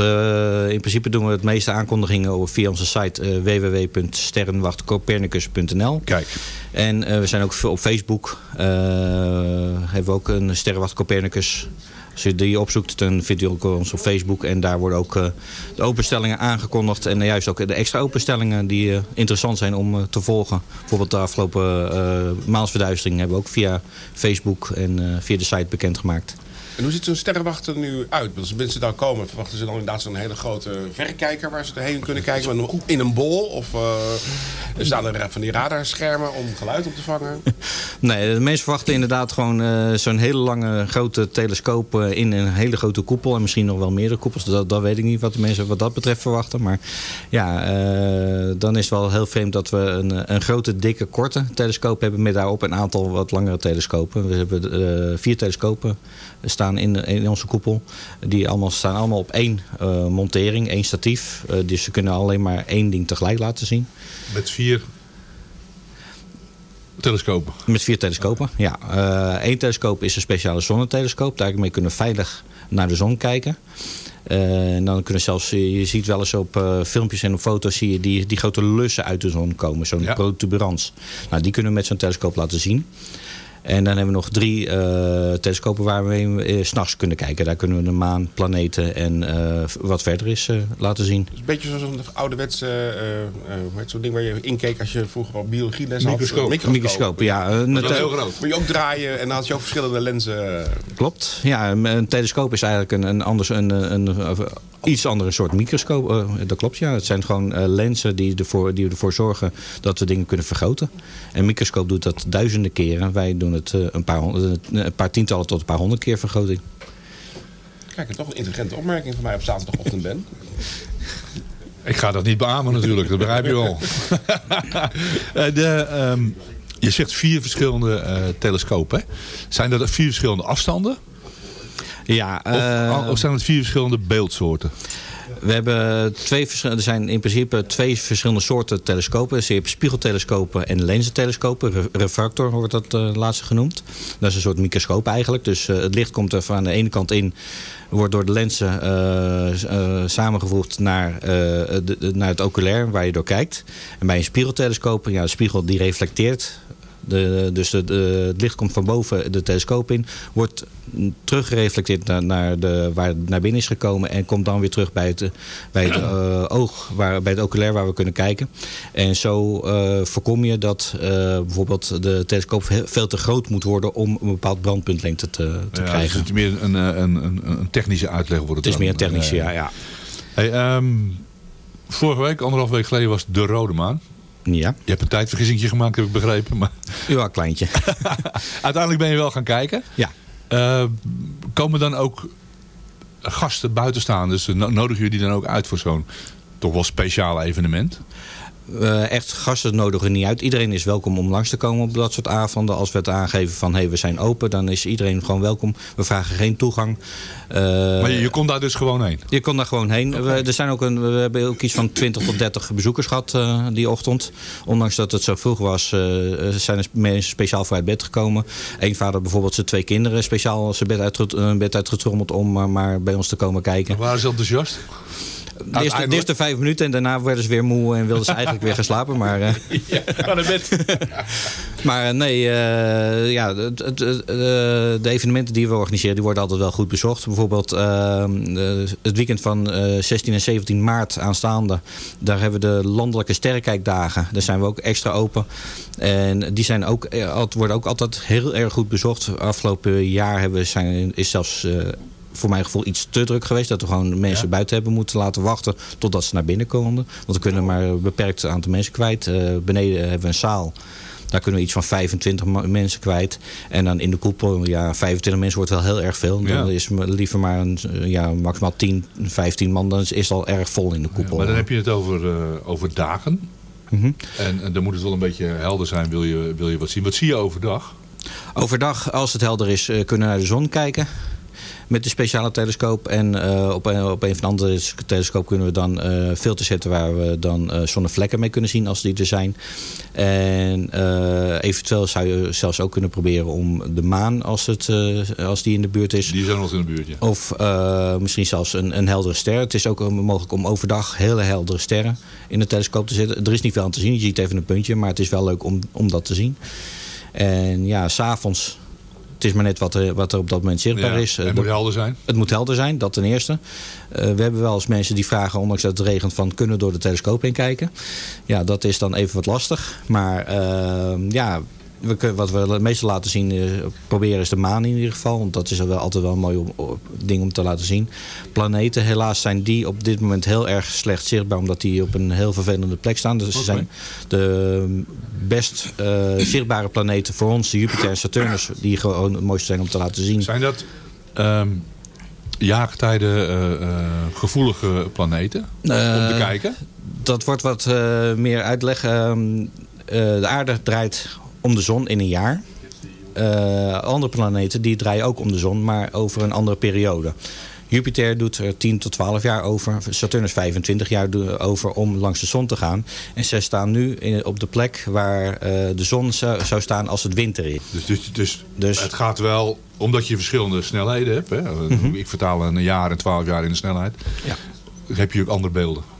Speaker 11: In principe doen we het meeste aankondigingen via onze site eh, www.sterrenwachtcopernicus.nl.
Speaker 8: Kijk.
Speaker 11: En we zijn ook op Facebook. hebben we ook een Sterrenwacht Copernicus Als je die opzoekt, dan vindt u ook ons op Facebook. En daar worden ook eh, de openstellingen aangekondigd. En juist ook de extra openstellingen die eh, interessant zijn om eh, te volgen. Bijvoorbeeld de afgelopen uh, maandsverduistering hebben we ook via Facebook en eh, via de site bekendgemaakt.
Speaker 9: En hoe ziet zo'n sterrenwachter er nu uit? Als mensen daar komen, verwachten ze dan inderdaad zo'n hele grote verrekijker waar ze erheen kunnen kijken? In een bol? Of uh, staan er van die radarschermen om geluid op te vangen? (laughs)
Speaker 11: Nee, de mensen verwachten inderdaad gewoon uh, zo'n hele lange grote telescoop uh, in een hele grote koepel. En misschien nog wel meerdere koepels. Dat, dat weet ik niet wat de mensen wat dat betreft verwachten. Maar ja, dan is het wel heel vreemd dat we een, een grote, dikke, korte telescoop hebben. Met daarop een aantal wat langere telescopen. We hebben vier telescopen staan in, in onze koepel. Die allemaal, staan allemaal op één uh, montering, één statief. Uh, dus ze kunnen alleen maar één ding tegelijk laten zien.
Speaker 8: Met vier telescopen?
Speaker 11: Met vier telescopen, ja. Eén uh, telescoop is een speciale zonnetelescoop. Daarmee kunnen we veilig naar de zon kijken. Uh, en dan kunnen zelfs, je ziet wel eens op uh, filmpjes en op foto's zie je die, die grote lussen uit de zon komen. Zo'n ja. protuberans. Nou, die kunnen we met zo'n telescoop laten zien. En dan hebben we nog drie uh, telescopen waar we uh, s'nachts kunnen kijken. Daar kunnen we de maan, planeten en uh, wat verder is laten zien.
Speaker 9: Het is een beetje zoals een ouderwetse zo'n ding waar je inkeek als je vroeger al biologieles had.
Speaker 8: Microscoop.
Speaker 11: Microscoop, Microscoop ja.
Speaker 9: Dat heel groot. Moet je ook draaien en dan had je ook verschillende lenzen.
Speaker 11: Klopt. Ja, een telescoop is eigenlijk een, een, anders, een, een, een iets andere soort microscoop. Uh, dat klopt, ja. Het zijn gewoon uh, lenzen die ervoor, die ervoor zorgen dat we dingen kunnen vergroten. Een microscoop doet dat duizenden keren. Wij doen het uh, een, paar honderd, een paar tientallen tot een paar honderd keer vergroting.
Speaker 9: Kijk, toch een intelligente opmerking van mij op zaterdagochtend ben. (laughs)
Speaker 8: Ik ga dat niet beamen natuurlijk, dat begrijp je wel. (laughs) (laughs) de, um, je zegt vier verschillende telescopen. Zijn dat vier verschillende afstanden?
Speaker 11: Ja,
Speaker 8: uh, of, of, zijn het vier verschillende beeldsoorten?
Speaker 11: We hebben twee er zijn in principe twee verschillende soorten telescopen. Dus je hebt spiegeltelescopen en lenzentelescopen. Re refractor wordt dat uh, laatste genoemd. Dat is een soort microscoop eigenlijk. Dus uh, het licht komt er van de ene kant in wordt door de lenzen uh, samengevoegd naar, naar het oculair waar je door kijkt. En bij een spiegeltelescoop, ja, de spiegel die reflecteert de, dus de, de, het licht komt van boven de telescoop in. Wordt teruggereflecteerd naar, naar, de, waar het naar binnen is gekomen. En komt dan weer terug bij het, bij het uh, oog, waar, bij het oculair waar we kunnen kijken. En zo uh, voorkom je dat uh, bijvoorbeeld de telescoop veel te groot moet worden om een bepaald brandpuntlengte te, te
Speaker 8: ja,
Speaker 11: krijgen.
Speaker 8: Dus het is meer een, een, een, een technische uitleg wordt het
Speaker 11: Het is meer technische, ja. ja.
Speaker 8: Hey, um, vorige week, anderhalf week geleden, was de Rode Maan.
Speaker 11: Ja.
Speaker 8: Je hebt een tijdvergissing gemaakt, heb ik begrepen. Maar...
Speaker 11: Ja, kleintje. (laughs)
Speaker 8: Uiteindelijk ben je wel gaan kijken.
Speaker 11: Ja.
Speaker 8: Uh, komen dan ook gasten buitenstaanders, nodigen jullie dan ook uit voor zo'n toch wel speciaal evenement?
Speaker 11: Uh, echt gasten nodigen niet uit. Iedereen is welkom om langs te komen op dat soort avonden. Als we het aangeven van hey, we zijn open, dan is iedereen gewoon welkom. We vragen geen toegang.
Speaker 8: Uh, maar je, je kon daar dus gewoon heen?
Speaker 11: Je kon daar gewoon heen. Okay. We, er zijn ook een, we hebben ook iets van 20 tot 30 bezoekers gehad uh, die ochtend. Ondanks dat het zo vroeg was, zijn er mensen speciaal voor uit bed gekomen. Eén vader bijvoorbeeld zijn twee kinderen speciaal zijn bed, uit, bed uitgetrommeld om maar bij ons te komen kijken.
Speaker 8: Waren ze enthousiast?
Speaker 11: De eerste, de eerste vijf minuten en daarna werden ze weer moe en wilden ze eigenlijk weer gaan slapen. Maar, uh, (laughs)
Speaker 8: ja, naar bed.
Speaker 11: maar (laughs) nee, uh, ja, het, het, de evenementen die we organiseren, die worden altijd wel goed bezocht. Bijvoorbeeld het weekend van 16 en 17 maart aanstaande. Daar hebben we de landelijke sterrenkijkdagen. Daar zijn we ook extra open. En die zijn ook, worden ook altijd heel erg goed bezocht. Afgelopen jaar hebben we zijn, is zelfs voor mijn gevoel iets te druk geweest. Dat we gewoon mensen ja. buiten hebben moeten laten wachten totdat ze naar binnen konden. Want we kunnen maar een beperkt aantal mensen kwijt. Uh, beneden hebben we een zaal. Daar kunnen we iets van 25 mensen kwijt. En dan in de koepel, ja, 25 mensen wordt wel heel erg veel. Ja. Dan is liever maar een, ja, maximaal 10, 15 man. Dan is het al erg vol in de koepel.
Speaker 8: Ja, maar dan heb je het over, uh, over dagen.
Speaker 11: Mm -hmm.
Speaker 8: en, en dan moet het wel een beetje helder zijn, wil je, wil je wat zien. Wat zie je overdag?
Speaker 11: Overdag, als het helder is, kunnen we naar de zon kijken met de speciale telescoop. En uh, op, een, op een van de andere telescoop kunnen we dan uh, filters zetten waar we dan uh, zonnevlekken mee kunnen zien als die er zijn. En eventueel zou je zelfs ook kunnen proberen om de maan als, het, als die in de buurt is.
Speaker 8: Die ook nog in de buurt, ja.
Speaker 11: Of misschien zelfs een, een heldere ster. Het is ook mogelijk om overdag hele heldere sterren in de telescoop te zetten. Er is niet veel aan te zien, je ziet even een puntje, maar het is wel leuk om, om dat te zien. En ja, s'avonds Het is maar net wat er, wat er op dat moment zichtbaar
Speaker 8: Ja,
Speaker 11: is.
Speaker 8: het
Speaker 11: Eh,
Speaker 8: moet
Speaker 11: de-
Speaker 8: helder zijn.
Speaker 11: Het moet helder zijn, dat ten eerste. Eh, we hebben wel eens mensen die vragen, ondanks dat het regent, van kunnen door de telescoop heen kijken. Ja, dat is dan even wat lastig. Maar eh, ja, we, wat we het meestal laten zien, eh, proberen is de maan in ieder geval. Want dat is wel altijd wel een mooi om- ding om te laten zien. Planeten, helaas zijn die op dit moment heel erg slecht zichtbaar. Omdat die op een heel vervelende plek staan. Dus ze zijn de best eh, zichtbare planeten voor ons, de Jupiter en Saturnus. Die gewoon het mooiste zijn om te laten zien.
Speaker 8: Zijn dat jaargetijden eh, gevoelige planeten? om te kijken?
Speaker 11: Dat wordt wat meer uitleg. Ehm, eh, de aarde draait om de zon in een jaar. Eh, andere planeten die draaien ook om de zon, maar over een andere periode. Jupiter doet er 10 tot 12 jaar over. Saturnus 25 jaar over om langs de zon te gaan. En zij staan nu in, op de plek waar eh, de zon zou, zou staan als het winter is.
Speaker 8: Dus, dus, dus,
Speaker 11: Dus-
Speaker 8: het gaat wel, omdat je verschillende snelheden hebt. Hè?
Speaker 11: Mhm.
Speaker 8: Ik vertaal een jaar en twaalf jaar in de snelheid.
Speaker 11: Ja.
Speaker 8: Heb je ook andere beelden.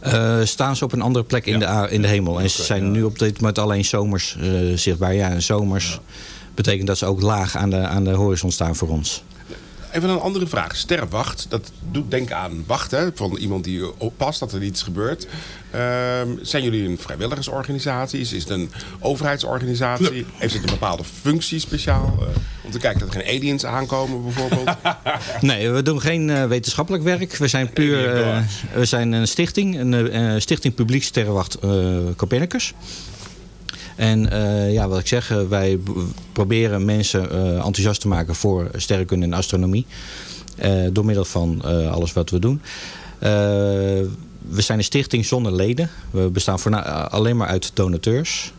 Speaker 11: Eh, staan ze op een andere plek in, de, in de hemel. En ze zijn nu op dit moment alleen zomers eh, zichtbaar. Ja, en zomers betekent dat ze ook laag aan de, aan de horizon staan voor ons.
Speaker 9: Even een andere vraag. Sterrenwacht, dat doet denken aan wachten van iemand die oppast dat er iets gebeurt. Ehm, zijn jullie een vrijwilligersorganisatie? Is het een overheidsorganisatie? Heeft het een bepaalde functie speciaal? Om te kijken dat er geen aliens aankomen bijvoorbeeld? (laughs)
Speaker 11: Nee, we doen geen eh, wetenschappelijk werk. We zijn puur eh, we zijn een stichting, een eh, stichting Publiek Sterrenwacht Copernicus. En ja, wat ik zeg, wij proberen mensen enthousiast te maken voor sterrenkunde en astronomie. Door middel van alles wat we doen. We zijn een stichting zonder leden. We bestaan alleen maar uit donateurs.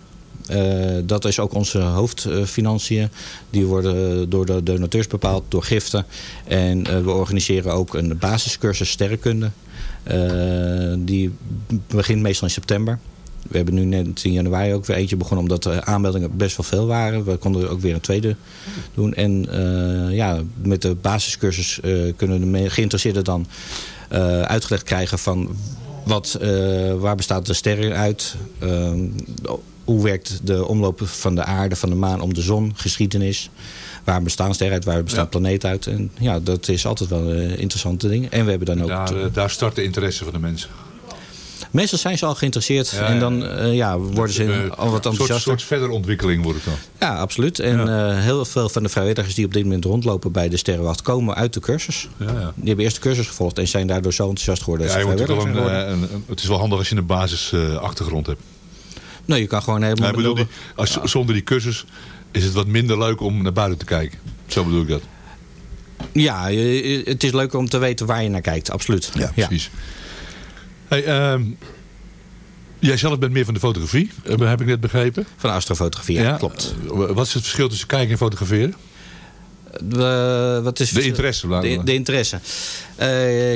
Speaker 11: Eh, dat is ook onze hoofdfinanciën. Die worden door de donateurs bepaald, door giften. En eh, we organiseren ook een basiscursus sterrenkunde. Eh, die begint meestal in september. We hebben nu net in januari ook weer eentje begonnen, omdat de aanmeldingen best wel veel waren. We konden ook weer een tweede doen. En ja, met de basiscursus kunnen de geïnteresseerden dan uitgelegd krijgen van wat, waar bestaat de sterren uit? Hoe werkt de omloop van de aarde, van de maan om de zon, geschiedenis? Waar bestaan sterren uit, waar bestaan planeten uit? En ja, dat is altijd wel een interessante ding. En we hebben dan ook...
Speaker 8: Daar, eh, daar start de interesse van de mensen.
Speaker 11: Meestal zijn ze al geïnteresseerd
Speaker 8: Ja,
Speaker 11: en dan eh, ja, worden ze
Speaker 8: Eh,
Speaker 11: al wat
Speaker 8: Een soort,
Speaker 11: enthousiaster.
Speaker 8: soort verder ontwikkeling wordt het dan.
Speaker 11: Ja, absoluut. En eh, heel veel van de vrijwilligers die op dit moment rondlopen bij de Sterrenwacht komen uit de cursus.
Speaker 8: Ja, ja.
Speaker 11: Die hebben eerst de cursus gevolgd en zijn daardoor zo enthousiast geworden dat ze
Speaker 8: een, eh, een- een- het is wel handig als je een basisachtergrond hebt.
Speaker 11: Nou, je kan gewoon helemaal...
Speaker 8: Nee, bedoel, die, als, Zonder die cursus is het wat minder leuk om naar buiten te kijken. Zo bedoel ik dat.
Speaker 11: Ja, het is leuker om te weten waar je naar kijkt, absoluut.
Speaker 8: Ja, precies. Hey, ehm, jij zelf bent meer van de fotografie, eh, heb ik net begrepen.
Speaker 11: Van astrofotografie, ja, klopt.
Speaker 8: Eh, Wat is het verschil tussen kijken en fotograferen?
Speaker 11: De, wat is
Speaker 8: De interesse,
Speaker 11: De, de interesse. Eh,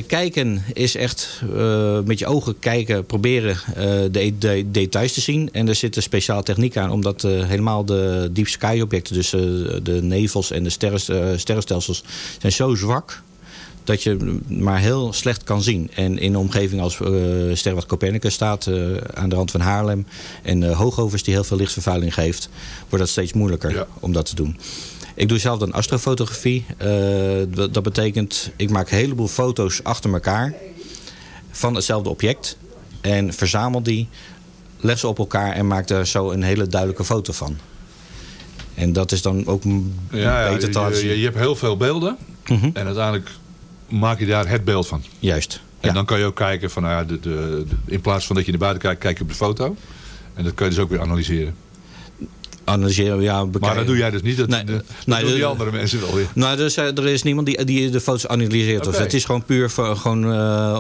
Speaker 11: kijken is echt eh, met je ogen kijken, proberen eh, de, de details te zien. En er zit een speciale techniek aan, omdat eh, helemaal de deep sky objecten, dus eh, de nevels en de sterren, eh, sterrenstelsels, zijn zo zwak dat je maar heel slecht kan zien. En in een omgeving als eh Sterren wat Copernicus staat, eh, aan de rand van Haarlem... en uh, Hoogovers die heel veel lichtvervuiling geeft... wordt dat steeds moeilijker om dat te doen. Ik doe zelf dan astrofotografie. Eh, dat dat betekent, ik maak een heleboel foto's achter elkaar... van hetzelfde object. En verzamel die, leg ze op elkaar... en maak daar zo een hele duidelijke foto van. En dat is dan ook
Speaker 8: Ja, ja,
Speaker 11: beter te
Speaker 8: je.
Speaker 11: Mhm.
Speaker 8: hebt heel veel beelden. En uiteindelijk maak je daar het beeld van.
Speaker 11: Juist.
Speaker 8: En dan kan je ook kijken van, nou ja, de, de, de- in plaats van dat je naar buiten kijkt, kijk je op de foto. En dat kan je dus ook weer analyseren.
Speaker 11: Analyseren, ja,
Speaker 8: Maar dat doe jij dus niet. Dat,
Speaker 11: Nee,
Speaker 8: dat
Speaker 11: nee,
Speaker 8: doen die andere mensen wel weer.
Speaker 11: Nou, er is, er is niemand die, die de foto's analyseert. Dus het is gewoon puur voor, gewoon, eh,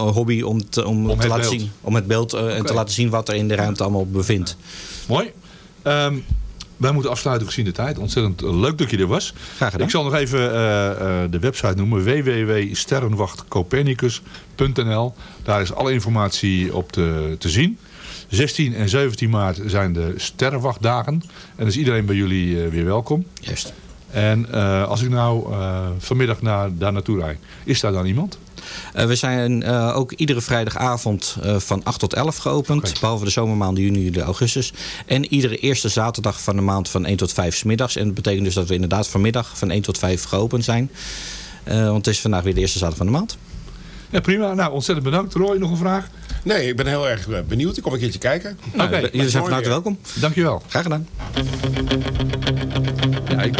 Speaker 11: een hobby om, te, om,
Speaker 8: Om
Speaker 11: te
Speaker 8: het
Speaker 11: laten
Speaker 8: beeld.
Speaker 11: zien. Om het beeld eh, en te laten zien wat er in de ruimte allemaal bevindt.
Speaker 8: Mooi. Ehm, wij moeten afsluiten gezien de tijd. Ontzettend leuk dat je er was.
Speaker 11: Graag gedaan.
Speaker 8: Ik zal nog even eh, eh, de website noemen. www.sterrenwachtcopernicus.nl Daar is alle informatie op te, te zien. 16 en 17 maart zijn de Sterrenwachtdagen. En dan is iedereen bij jullie eh, weer welkom.
Speaker 11: Juist.
Speaker 8: En eh, als ik nou eh, vanmiddag naar, daar naartoe rijd, is daar dan iemand?
Speaker 11: We zijn ook iedere vrijdagavond van 8 tot 11 geopend. Behalve de zomermaanden juni, juli, augustus. En iedere eerste zaterdag van de maand van 1 tot 5 's middags. En dat betekent dus dat we inderdaad vanmiddag van 1 tot 5 geopend zijn. Want het is vandaag weer de eerste zaterdag van de maand.
Speaker 12: Ja, prima. Nou, ontzettend bedankt. Roy, nog een vraag?
Speaker 9: Nee, ik ben heel erg eh, benieuwd. Ik kom een keertje kijken.
Speaker 12: Oké.
Speaker 11: Nou, jullie zijn van harte welkom.
Speaker 12: Dankjewel.
Speaker 11: Graag gedaan.
Speaker 12: Ja, ik...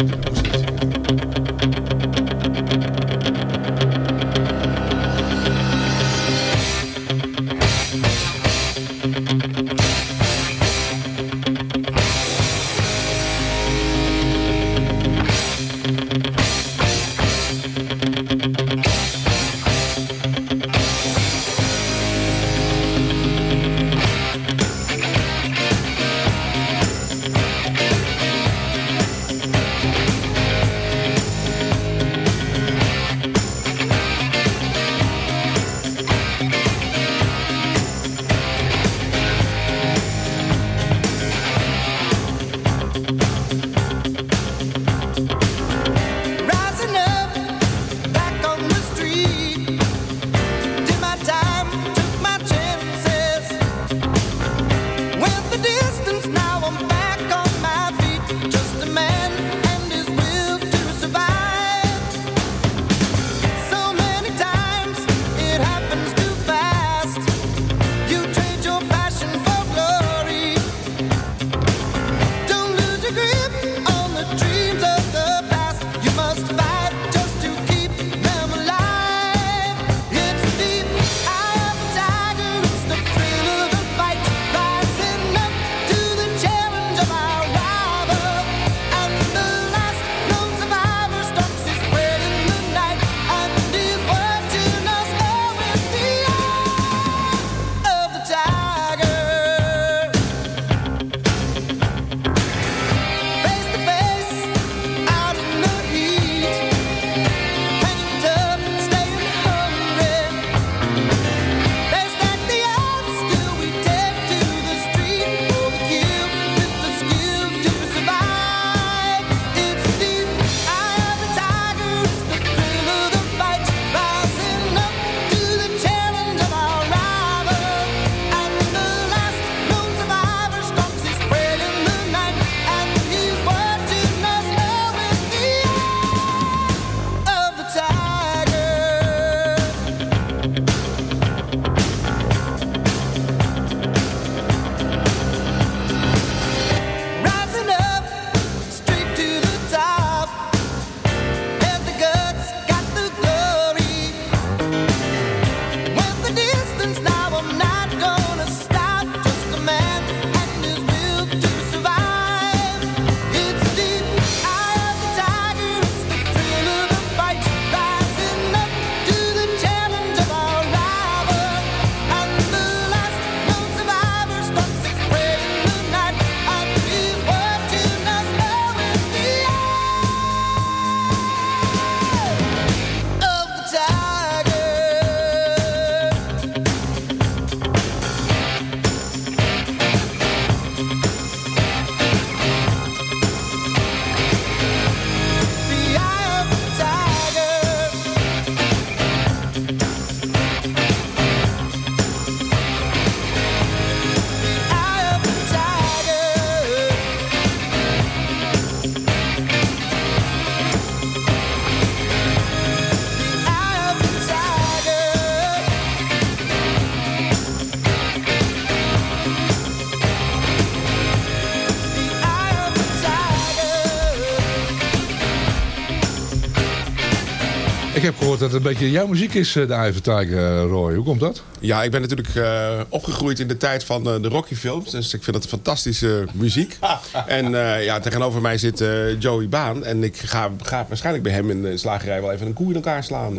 Speaker 12: Ik heb gehoord dat het een beetje jouw muziek is, eh, de Tiger, eh, Roy. Hoe komt dat?
Speaker 9: Ja, ik ben natuurlijk eh, opgegroeid in de tijd van de Rocky films. Dus ik vind het fantastische muziek. (laughs) en ja, tegenover mij zit Joey Baan. En ik ga, ga waarschijnlijk bij hem in de slagerij wel even een koe in elkaar slaan.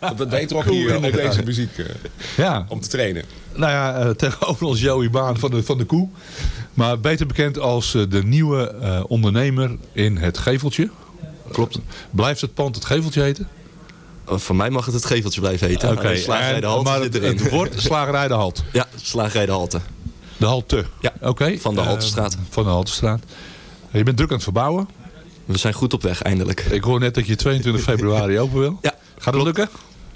Speaker 9: Want (laughs) dat deed Rocky
Speaker 12: in
Speaker 9: op deze muziek.
Speaker 12: Ja.
Speaker 9: Om te trainen.
Speaker 12: Nou ja, tegenover ons Joey Baan van de, van de Koe. Maar beter bekend als de nieuwe ondernemer in het Geveltje.
Speaker 13: Klopt.
Speaker 12: Blijft het pand het Geveltje heten?
Speaker 13: Voor mij mag het het geveltje blijven heten.
Speaker 12: Oké,
Speaker 13: Maar de slagerij
Speaker 12: en-
Speaker 13: de Halte
Speaker 12: maar
Speaker 13: zit
Speaker 12: het-
Speaker 13: erin.
Speaker 12: het wordt slagerij de Halt. (laughs)
Speaker 13: Ja, slagerij de Halte.
Speaker 12: De Halte?
Speaker 13: Ja,
Speaker 12: oké.
Speaker 13: van de
Speaker 12: Eh,
Speaker 13: Haltestraat.
Speaker 12: van de Haltestraat. Je bent druk aan het verbouwen.
Speaker 13: We zijn goed op weg, eindelijk.
Speaker 12: Ik hoor net dat je 22 (laughs) februari open wil.
Speaker 13: Ja.
Speaker 12: Gaat het lukken?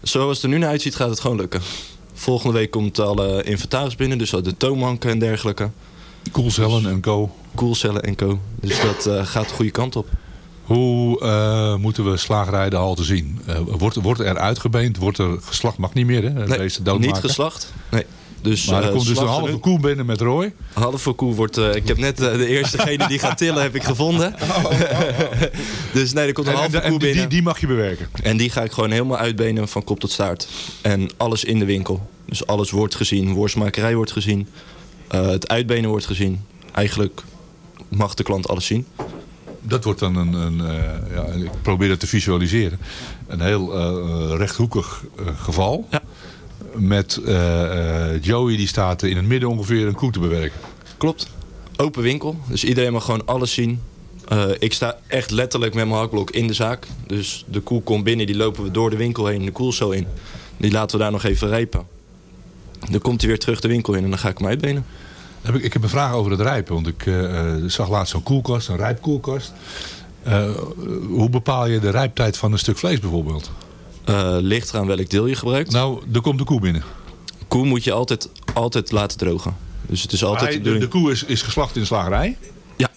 Speaker 13: Zoals het er nu naar uitziet gaat het gewoon lukken. Volgende week komt alle inventaris binnen, dus de toonbanken en dergelijke.
Speaker 8: Koelcellen en co.
Speaker 13: Koelcellen en co. Dus dat eh, gaat de goede kant op.
Speaker 8: Hoe eh, moeten we slagerij de halte zien? Eh, wordt, wordt er uitgebeend? Wordt er geslacht? Mag niet meer, hè?
Speaker 13: Nee, niet geslacht. Nee. Dus,
Speaker 8: maar er
Speaker 13: eh,
Speaker 8: komt dus een halve koe binnen met rooi.
Speaker 13: Halve koe wordt... ik heb net de eerstegene die gaat tillen heb ik gevonden. (laughs) dus nee, er komt een
Speaker 8: En-
Speaker 13: halve
Speaker 8: en
Speaker 13: koe
Speaker 8: die-
Speaker 13: binnen.
Speaker 8: die mag je bewerken.
Speaker 13: En die ga ik gewoon helemaal uitbenen van kop tot staart. En alles in de winkel. Dus alles wordt gezien. Worstmakerij wordt gezien. het uitbenen wordt gezien. Eigenlijk mag de klant alles zien.
Speaker 8: Dat wordt dan een, een eh, ja, ik probeer het te visualiseren. Een heel eh, rechthoekig eh, geval. Met eh, eh, Joey die staat in het midden ongeveer een koe te bewerken.
Speaker 13: Klopt. Open winkel. Dus iedereen mag gewoon alles zien. Ik sta echt letterlijk met mijn hakblok in de zaak. Dus de koe komt binnen, die lopen we door de winkel heen, de koelcel in. Die laten we daar nog even rijpen. Dan komt hij weer terug de winkel in en dan ga ik hem uitbenen.
Speaker 8: Heb ik, ik heb een vraag over het rijpen. Want ik eh, eh, zag laatst zo'n koelkast, een rijpkoelkast. Eh, hoe bepaal je de rijptijd van een stuk vlees bijvoorbeeld?
Speaker 13: Eh, ligt eraan welk deel je gebruikt.
Speaker 8: Nou, er komt de koe binnen.
Speaker 13: Koe moet je altijd, altijd laten drogen. Dus het is altijd
Speaker 8: Hij-
Speaker 13: de
Speaker 8: koe is, is geslacht in de slagerij.
Speaker 13: Ja.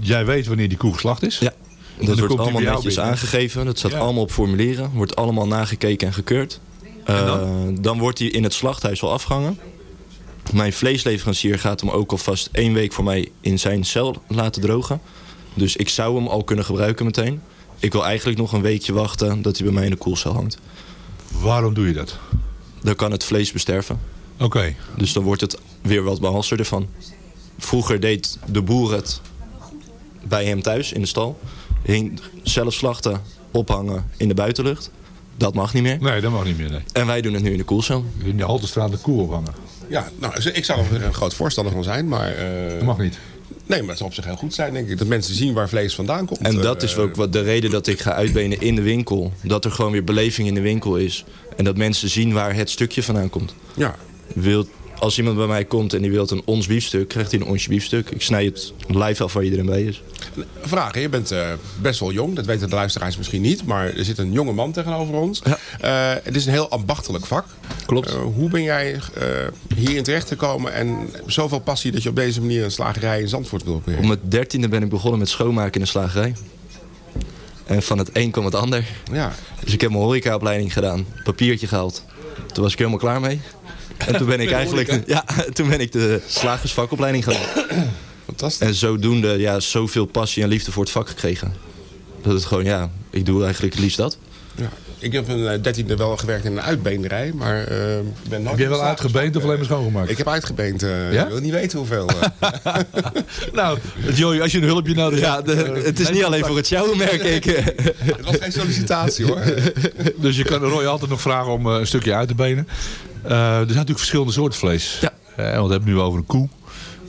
Speaker 8: Jij weet wanneer die koe geslacht is.
Speaker 13: Ja. Dat wordt allemaal netjes
Speaker 8: binnen.
Speaker 13: aangegeven. Dat staat
Speaker 8: Ja.
Speaker 13: allemaal op formulieren. Wordt allemaal nagekeken en gekeurd.
Speaker 8: En dan?
Speaker 13: Dan wordt hij in het slachthuis al afgehangen. Mijn vleesleverancier gaat hem ook alvast één week voor mij in zijn cel laten drogen. Dus ik zou hem al kunnen gebruiken meteen. Ik wil eigenlijk nog een weekje wachten dat hij bij mij in de koelcel hangt.
Speaker 8: Waarom doe je dat?
Speaker 13: Dan kan het vlees besterven.
Speaker 8: Oké.
Speaker 13: Dus dan wordt het weer wat behalster ervan. Vroeger deed de boer het bij hem thuis in de stal. Hing zelf slachten, ophangen in de buitenlucht. Dat mag niet meer.
Speaker 8: Nee, dat mag niet meer. Nee.
Speaker 13: En wij doen het nu in de koelcel.
Speaker 8: In de Haltestraat de koe ophangen.
Speaker 9: Ja, nou, ik zou er een groot voorstander van zijn, maar... eh,
Speaker 8: Dat mag niet.
Speaker 9: Nee, maar het zou op zich heel goed zijn, denk ik. Dat mensen zien waar vlees vandaan komt.
Speaker 13: En dat
Speaker 9: Eh,
Speaker 13: is ook wat de reden dat ik ga uitbenen in de winkel. Dat er gewoon weer beleving in de winkel is. En dat mensen zien waar het stukje vandaan komt.
Speaker 9: Ja.
Speaker 13: Wilt, als iemand bij mij komt en die wil een ons biefstuk, krijgt hij een onsje biefstuk. Ik snij het live af waar iedereen bij is.
Speaker 9: Vraag, je bent eh, best wel jong, dat weten de luisteraars misschien niet, maar er zit een jonge man tegenover ons. Eh, het is een heel ambachtelijk vak.
Speaker 13: Klopt.
Speaker 9: hoe ben jij eh, hierin terecht gekomen en zoveel passie dat je op deze manier een slagerij in Zandvoort wil opereren?
Speaker 13: Om het dertiende ben ik begonnen met schoonmaken in de slagerij. En van het een kwam het ander.
Speaker 9: Ja.
Speaker 13: Dus ik heb mijn horecaopleiding gedaan, papiertje gehaald. Toen was ik helemaal klaar mee. En toen ben ik eigenlijk ja, (laughs) toen ben ik de slagersvakopleiding gedaan.
Speaker 9: Fantastisch.
Speaker 13: En zodoende ja, zoveel passie en liefde voor het vak gekregen. Dat het gewoon, ja, ik doe eigenlijk het liefst dat.
Speaker 9: Ja. Ik heb een eh, dertiende wel gewerkt in een uitbeenderij, maar eh, ik ben nooit
Speaker 8: Heb jij
Speaker 9: in
Speaker 8: wel uitgebeend of alleen maar schoongemaakt?
Speaker 9: Ik heb uitgebeend. eh
Speaker 8: Ja?
Speaker 9: Ik wil niet weten hoeveel. (laughs)
Speaker 8: nou, Joey, als je een hulpje nodig
Speaker 13: Ja, de- het is niet alleen voor het sjouwen, merk ik. (laughs)
Speaker 9: Het was geen sollicitatie hoor. (laughs)
Speaker 8: dus je kan Roy altijd nog vragen om een stukje uit te benen. Eh, er zijn natuurlijk verschillende soorten vlees.
Speaker 13: Ja.
Speaker 8: Want we hebben het nu over een koe.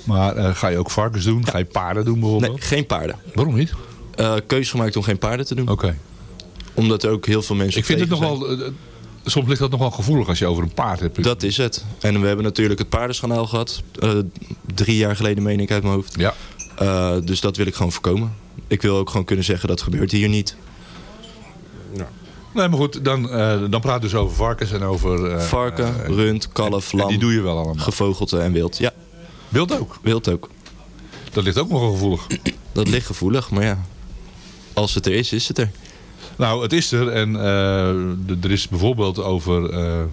Speaker 8: Maar eh, ga je ook varkens doen? Ga je paarden doen bijvoorbeeld?
Speaker 13: Nee, geen paarden.
Speaker 8: Waarom niet?
Speaker 13: Eh keus gemaakt om geen paarden te doen.
Speaker 8: Oké.
Speaker 13: Omdat er ook heel veel mensen
Speaker 8: Ik vind het
Speaker 13: tegen
Speaker 8: nog wel... eh, soms ligt dat nog wel gevoelig als je over een paard hebt.
Speaker 13: Dat is het. En we hebben natuurlijk het paardenschanaal gehad. eh, drie jaar geleden meen ik uit mijn hoofd.
Speaker 8: Ja.
Speaker 13: Eh, dus dat wil ik gewoon voorkomen. Ik wil ook gewoon kunnen zeggen dat gebeurt hier niet.
Speaker 8: Nee, maar goed, dan, eh, dan praat dus over varkens en over... eh,
Speaker 13: Varken, rund, kalf, lam.
Speaker 8: die doe je wel allemaal.
Speaker 13: Gevogelte en wild. Ja.
Speaker 8: Wild ook?
Speaker 13: Wild ook.
Speaker 8: Dat ligt ook nogal gevoelig. (clears throat)
Speaker 13: Dat ligt gevoelig, maar ja. Als het er is, is het er.
Speaker 8: Nou, het is er. En eh, er is bijvoorbeeld over eh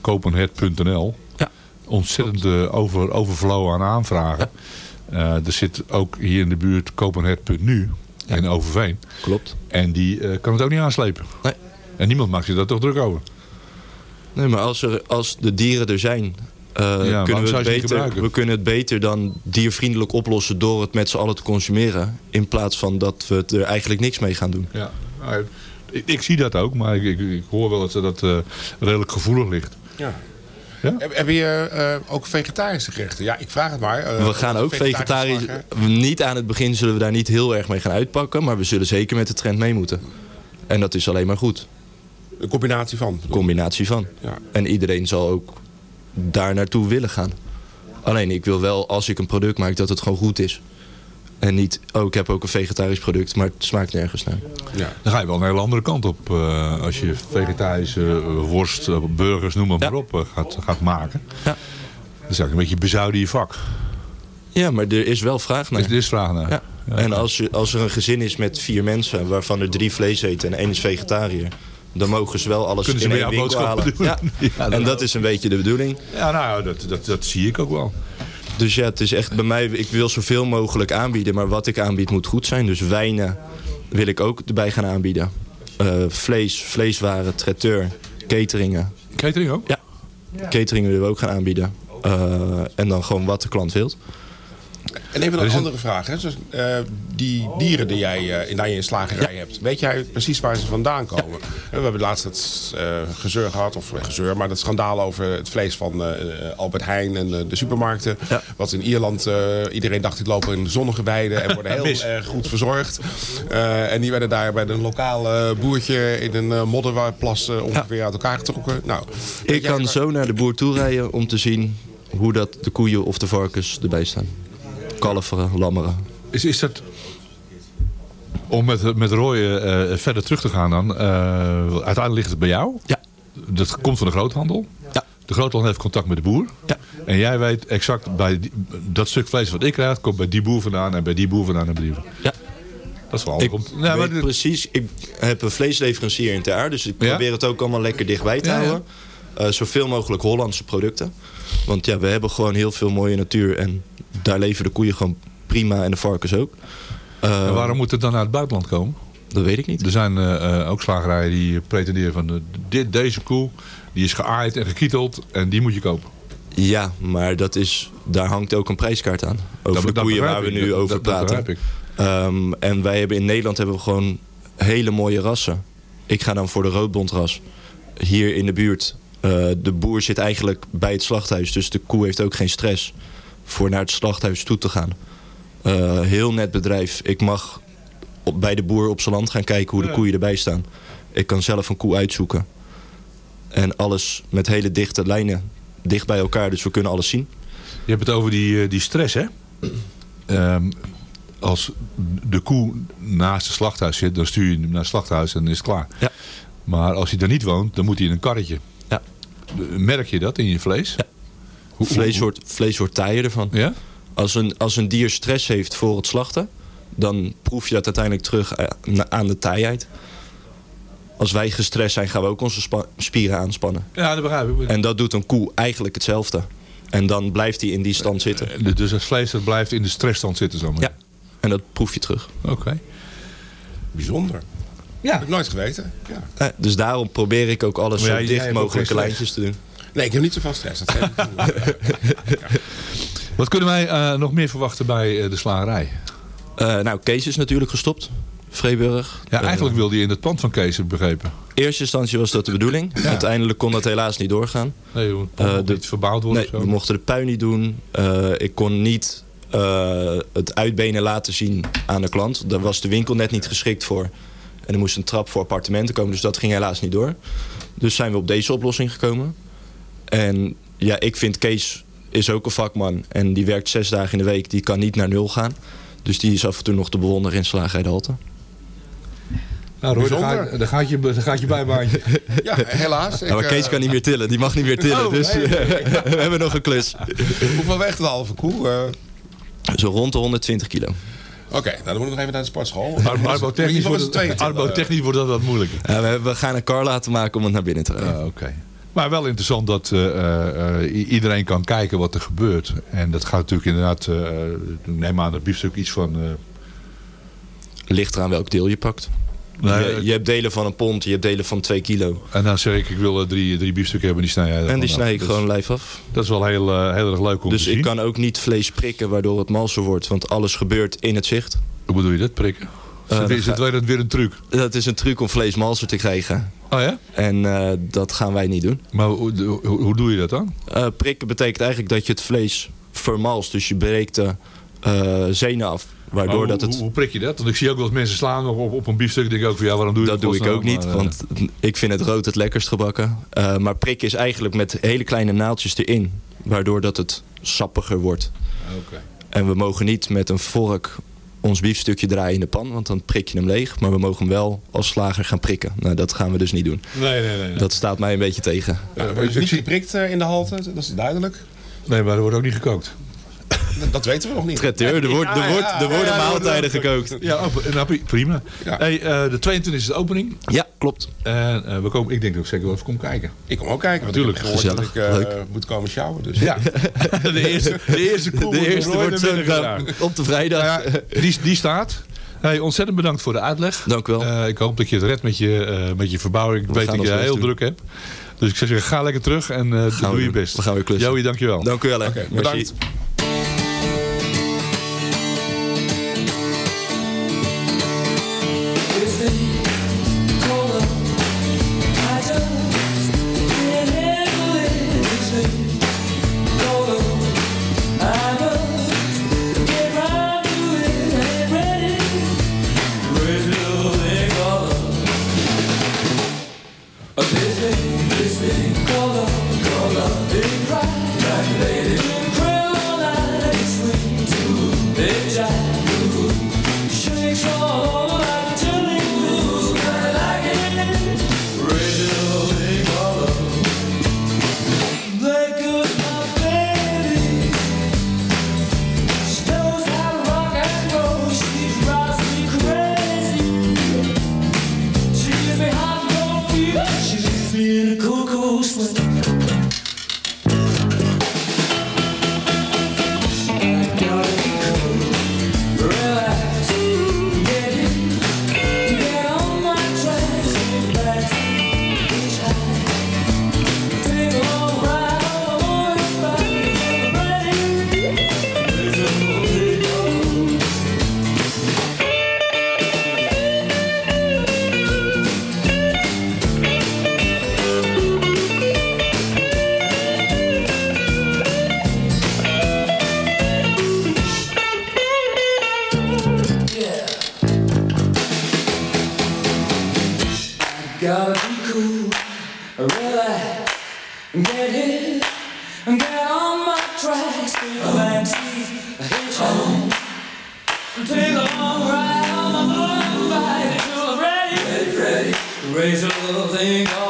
Speaker 8: kopenhet.nl
Speaker 13: ja.
Speaker 8: ontzettend over, overflow aan aanvragen. Eh, er zit ook hier in de buurt kopenhet.nu in Overveen.
Speaker 13: Klopt.
Speaker 8: En die kan het ook niet aanslepen.
Speaker 13: Nee.
Speaker 8: En niemand maakt zich daar toch druk over.
Speaker 13: Nee, maar als, er, als de dieren er zijn, eh, kunnen we, het
Speaker 8: ze
Speaker 13: beter, we kunnen het beter dan diervriendelijk oplossen door het met z'n allen te consumeren. In plaats van dat we er eigenlijk niks mee gaan doen.
Speaker 8: Ja. Ik, ik zie dat ook, maar ik, ik, ik hoor wel dat dat eh, redelijk gevoelig ligt.
Speaker 9: Ja.
Speaker 8: Ja?
Speaker 9: Heb, heb je eh, ook vegetarische gerechten? Ja, ik vraag het maar.
Speaker 13: we gaan ook vegetarisch.
Speaker 9: slager.
Speaker 13: Niet aan het begin zullen we daar niet heel erg mee gaan uitpakken. Maar we zullen zeker met de trend mee moeten. En dat is alleen maar goed.
Speaker 9: Een combinatie van?
Speaker 13: Een combinatie van.
Speaker 9: Ja.
Speaker 13: En iedereen zal ook daar naartoe willen gaan. Alleen ik wil wel, als ik een product maak, dat het gewoon goed is. En niet, oh ik heb ook een vegetarisch product, maar het smaakt nergens naar.
Speaker 8: Ja. Dan ga je wel een hele andere kant op. eh, als je vegetarische worst, eh, burgers, noem maar, maar op, eh, gaat, gaat maken.
Speaker 13: Ja.
Speaker 8: Dat is eigenlijk een beetje bezuiden je vak.
Speaker 13: Ja, maar er is wel vraag naar.
Speaker 8: Er is vraag naar.
Speaker 13: Ja. En als, je, als er een gezin is met vier mensen, waarvan er drie vlees eten en één is vegetariër, dan mogen ze wel alles
Speaker 8: Kunnen ze
Speaker 13: in één winkel halen.
Speaker 8: boodschappen doen?
Speaker 13: Ja. (laughs)
Speaker 8: Ja,
Speaker 13: en
Speaker 8: dat
Speaker 13: dat is een beetje de bedoeling.
Speaker 8: Ja, nou, dat, dat, dat zie ik ook wel.
Speaker 13: Dus ja, het is echt bij mij, ik wil zoveel mogelijk aanbieden, maar wat ik aanbied moet goed zijn. Dus wijnen wil ik ook erbij gaan aanbieden. Eh, vlees, vleeswaren, traiteur, cateringen.
Speaker 8: Catering ook?
Speaker 13: Ja. Cateringen willen we ook gaan aanbieden. Eh, en dan gewoon wat de klant wilt.
Speaker 9: En even een andere vraag. Hè? Dus, eh, die dieren die jij eh, in, die je in slagerij hebt, weet jij precies waar ze vandaan komen? En We hebben laatst het eh, gezeur gehad, of gezeur, maar dat schandaal over het vlees van Albert Heijn en de supermarkten. Wat in Ierland, iedereen dacht die lopen in zonnige weiden en worden (laughs) heel erg goed verzorgd. En die werden daar bij een lokaal boertje in een modderplas ongeveer uit elkaar getrokken. Nou,
Speaker 13: Ik kan zo naar de boer toe rijden om te zien hoe dat de koeien of de varkens erbij staan. Kalveren, lammeren.
Speaker 8: Is, is dat... Om met, met Roy eh, verder terug te gaan dan. eh, uiteindelijk ligt het bij jou.
Speaker 13: Ja.
Speaker 8: Dat komt van de groothandel.
Speaker 13: Ja.
Speaker 8: De groothandel heeft contact met de boer.
Speaker 13: Ja.
Speaker 8: En jij weet exact bij die- dat stuk vlees wat ik krijg, komt bij die boer vandaan en bij die boer vandaan en bij die boer.
Speaker 13: Ja.
Speaker 8: Dat is wel handig.
Speaker 13: Ik
Speaker 8: om- Ja, maar
Speaker 13: precies, ik heb een vleesleverancier in TR, dus ik
Speaker 8: Ja?
Speaker 13: probeer het ook allemaal lekker dichtbij te
Speaker 8: Ja, ja.
Speaker 13: houden. Eh, zoveel mogelijk Hollandse producten. Want ja, we hebben gewoon heel veel mooie natuur en daar leven de koeien gewoon prima en de varkens ook. Eh,
Speaker 8: en waarom moet het dan uit het buitenland komen?
Speaker 13: Dat weet ik niet.
Speaker 8: Er zijn eh, eh, ook slagerijen die pretenderen van eh, dit, deze koe, die is geaaid en gekieteld en die moet je kopen.
Speaker 13: Ja, maar dat is, daar hangt ook een prijskaart aan. Over
Speaker 8: Dat-
Speaker 13: de koeien waar we nu
Speaker 8: Dat-
Speaker 13: over
Speaker 8: dat- dat
Speaker 13: praten.
Speaker 8: ik.
Speaker 13: Ehm, en wij hebben in Nederland hebben we gewoon hele mooie rassen. Ik ga dan voor de roodbondras. Hier in de buurt. Eh, de boer zit eigenlijk bij het slachthuis. Dus de koe heeft ook geen stress voor naar het slachthuis toe te gaan. Eh, heel net bedrijf. Ik mag op, bij de boer op zijn land gaan kijken hoe de koeien erbij staan. Ik kan zelf een koe uitzoeken. En alles met hele dichte lijnen. Dicht bij elkaar, dus we kunnen alles zien.
Speaker 8: Je hebt het over die, eh, die stress, hè? Ehm, als de koe naast het slachthuis zit, dan stuur je hem naar het slachthuis en dan is het klaar.
Speaker 13: Ja.
Speaker 8: Maar als hij daar niet woont, dan moet hij in een karretje. Merk je dat in je vlees?
Speaker 13: Ja. vlees, wordt, vlees wordt taaier ervan.
Speaker 8: Ja?
Speaker 13: Als, een, als een dier stress heeft voor het slachten, dan proef je dat uiteindelijk terug eh, aan de taaiheid. Als wij gestrest zijn, gaan we ook onze spieren aanspannen.
Speaker 8: Ja, dat begrijp ik.
Speaker 13: En dat doet een koe eigenlijk hetzelfde. En dan blijft hij in die stand zitten.
Speaker 8: Eh, Dus het vlees dat blijft in de stressstand zitten zo maar.
Speaker 13: Ja, en dat proef je terug.
Speaker 8: Oké.
Speaker 9: Bijzonder.
Speaker 13: Ja.
Speaker 9: Heb ik nooit geweten. Ja.
Speaker 13: Eh, Dus daarom probeer ik ook alles zo dicht mogelijke
Speaker 8: geen
Speaker 13: lijntjes te doen.
Speaker 9: Nee, ik heb niet zoveel stress. Dat. (laughs)
Speaker 8: Wat kunnen wij eh, nog meer verwachten bij eh, de slagerij?
Speaker 13: Eh, nou, Kees is natuurlijk gestopt. Vreeburg.
Speaker 8: Ja, eigenlijk wilde je in het pand van Kees, begrepen.
Speaker 13: In eerste instantie was dat de bedoeling. Uiteindelijk kon dat helaas niet doorgaan.
Speaker 8: Nee, het
Speaker 13: Eh,
Speaker 8: mocht niet verbouwd worden
Speaker 13: Nee,
Speaker 8: of zo.
Speaker 13: we mochten de puin niet doen. Eh, ik kon niet eh, het uitbenen laten zien aan de klant. Daar was de winkel net niet geschikt voor. En er moest een trap voor appartementen komen. Dus dat ging helaas niet door. Dus zijn we op deze oplossing gekomen. En ja, ik vind Kees is ook een vakman. En die werkt zes dagen in de week. Die kan niet naar nul gaan. Dus die is af en toe nog te bewonderen in Slagerij de Halte.
Speaker 8: Nou, Roy, daar gaat, daar gaat je, daar gaat je bijbaantje. (laughs)
Speaker 9: Ja, helaas. Ik,
Speaker 13: Ja, maar Kees
Speaker 9: eh,
Speaker 13: kan niet meer tillen. Die mag niet meer tillen.
Speaker 9: Oh,
Speaker 13: dus
Speaker 9: nee, nee, (laughs)
Speaker 13: we hebben nog een klus.
Speaker 9: Hoeveel weegt een halve koe? Eh,
Speaker 13: Zo rond de 120 kilo.
Speaker 9: Oké, nou dan moet ik nog even naar de sportschool.
Speaker 8: Arbotechnisch wordt, arbotechnisch wordt dat wat moeilijker.
Speaker 13: Ja, we, we gaan een car laten maken om het naar binnen te rijden.
Speaker 8: Ja, Oké. Maar wel interessant dat eh, eh, iedereen kan kijken wat er gebeurt. En dat gaat natuurlijk inderdaad, eh, ik neem aan dat biefstuk iets van... eh,
Speaker 13: Ligt eraan welk deel je pakt.
Speaker 8: Nee,
Speaker 13: je, je hebt delen van een pond, je hebt delen van 2 kilo.
Speaker 8: en dan zeg ik, ik wil drie, drie biefstukken hebben, die snij jij
Speaker 13: En die snij ik
Speaker 8: Dus
Speaker 13: gewoon lijf af.
Speaker 8: Dat is wel heel, eh, heel erg leuk om
Speaker 13: Dus
Speaker 8: te zien.
Speaker 13: ik kan ook niet vlees prikken waardoor het malser wordt. Want alles gebeurt in het zicht.
Speaker 8: Hoe bedoel je dat, prikken?
Speaker 13: Eh,
Speaker 8: is het
Speaker 13: ga-
Speaker 8: weer, weer een truc?
Speaker 13: Dat is een truc om vlees malser te krijgen.
Speaker 8: Oh ja?
Speaker 13: En eh, dat gaan wij niet doen.
Speaker 8: Maar hoe, hoe, hoe doe je dat dan?
Speaker 13: Prikken betekent eigenlijk dat je het vlees vermalst. Dus je breekt de zenen af. Waardoor
Speaker 8: Maar
Speaker 13: dat
Speaker 8: hoe,
Speaker 13: het...
Speaker 8: hoe, hoe prik je dat? Want ik zie ook wel eens mensen slaan op, op, op een biefstuk. Ik denk ook van ja, waarom doe je
Speaker 13: Dat doe ik ook niet,
Speaker 8: Maar, eh,
Speaker 13: want ik vind het rood het lekkerst gebakken. Eh, maar prikken is eigenlijk met hele kleine naaldjes erin. Waardoor dat het sappiger wordt.
Speaker 8: Oké.
Speaker 13: En we mogen niet met een vork ons biefstukje draaien in de pan, want dan prik je hem leeg. Maar we mogen hem wel als slager gaan prikken. Nou, dat gaan we dus niet doen.
Speaker 10: Nee, nee, nee.
Speaker 13: Dat staat mij een beetje tegen.
Speaker 9: Ja, dus niet geprikt eh, in de halte, dat is duidelijk.
Speaker 10: Nee, maar er wordt ook niet gekookt. (laughs)
Speaker 9: Dat weten we nog niet.
Speaker 13: Traiteur, er, wordt, er, wordt, er worden maaltijden gekookt.
Speaker 10: Ja, oh, nou, prima. Hey, eh, de 22 is de opening.
Speaker 13: Ja, klopt.
Speaker 10: En eh, we komen, ik denk dat ik zeker wel even kom kijken.
Speaker 9: Ik kom ook kijken, want
Speaker 10: Natuurlijk.
Speaker 9: ik heb gehoord dat ik
Speaker 10: Gezellig.
Speaker 9: eh,
Speaker 10: Leuk.
Speaker 9: moet komen sjouwen. Dus.
Speaker 10: Ja, (laughs) de eerste, de eerste koel
Speaker 13: De eerste
Speaker 10: nooit
Speaker 13: wordt zo gedaan. Op de vrijdag.
Speaker 10: Nou ja, die, die staat. Hey, ontzettend bedankt voor de uitleg.
Speaker 13: Dank u wel.
Speaker 10: Eh, ik hoop dat je het redt met je, eh, met je verbouwing. Ik
Speaker 13: We
Speaker 10: weet dat je heel
Speaker 13: doen.
Speaker 10: druk hebt. Dus ik zou zeggen, ga lekker terug en eh, doe je best.
Speaker 13: We gaan weer klussen.
Speaker 10: Joey, dankjewel.
Speaker 13: Dank u wel. Merci.
Speaker 10: bedankt.
Speaker 12: Gotta be cool, relax, get hit, get on my tracks, take a backseat, hitchhike, take a long ride on my motorbike. Until I'm ready, ready, ready, raise a little thing called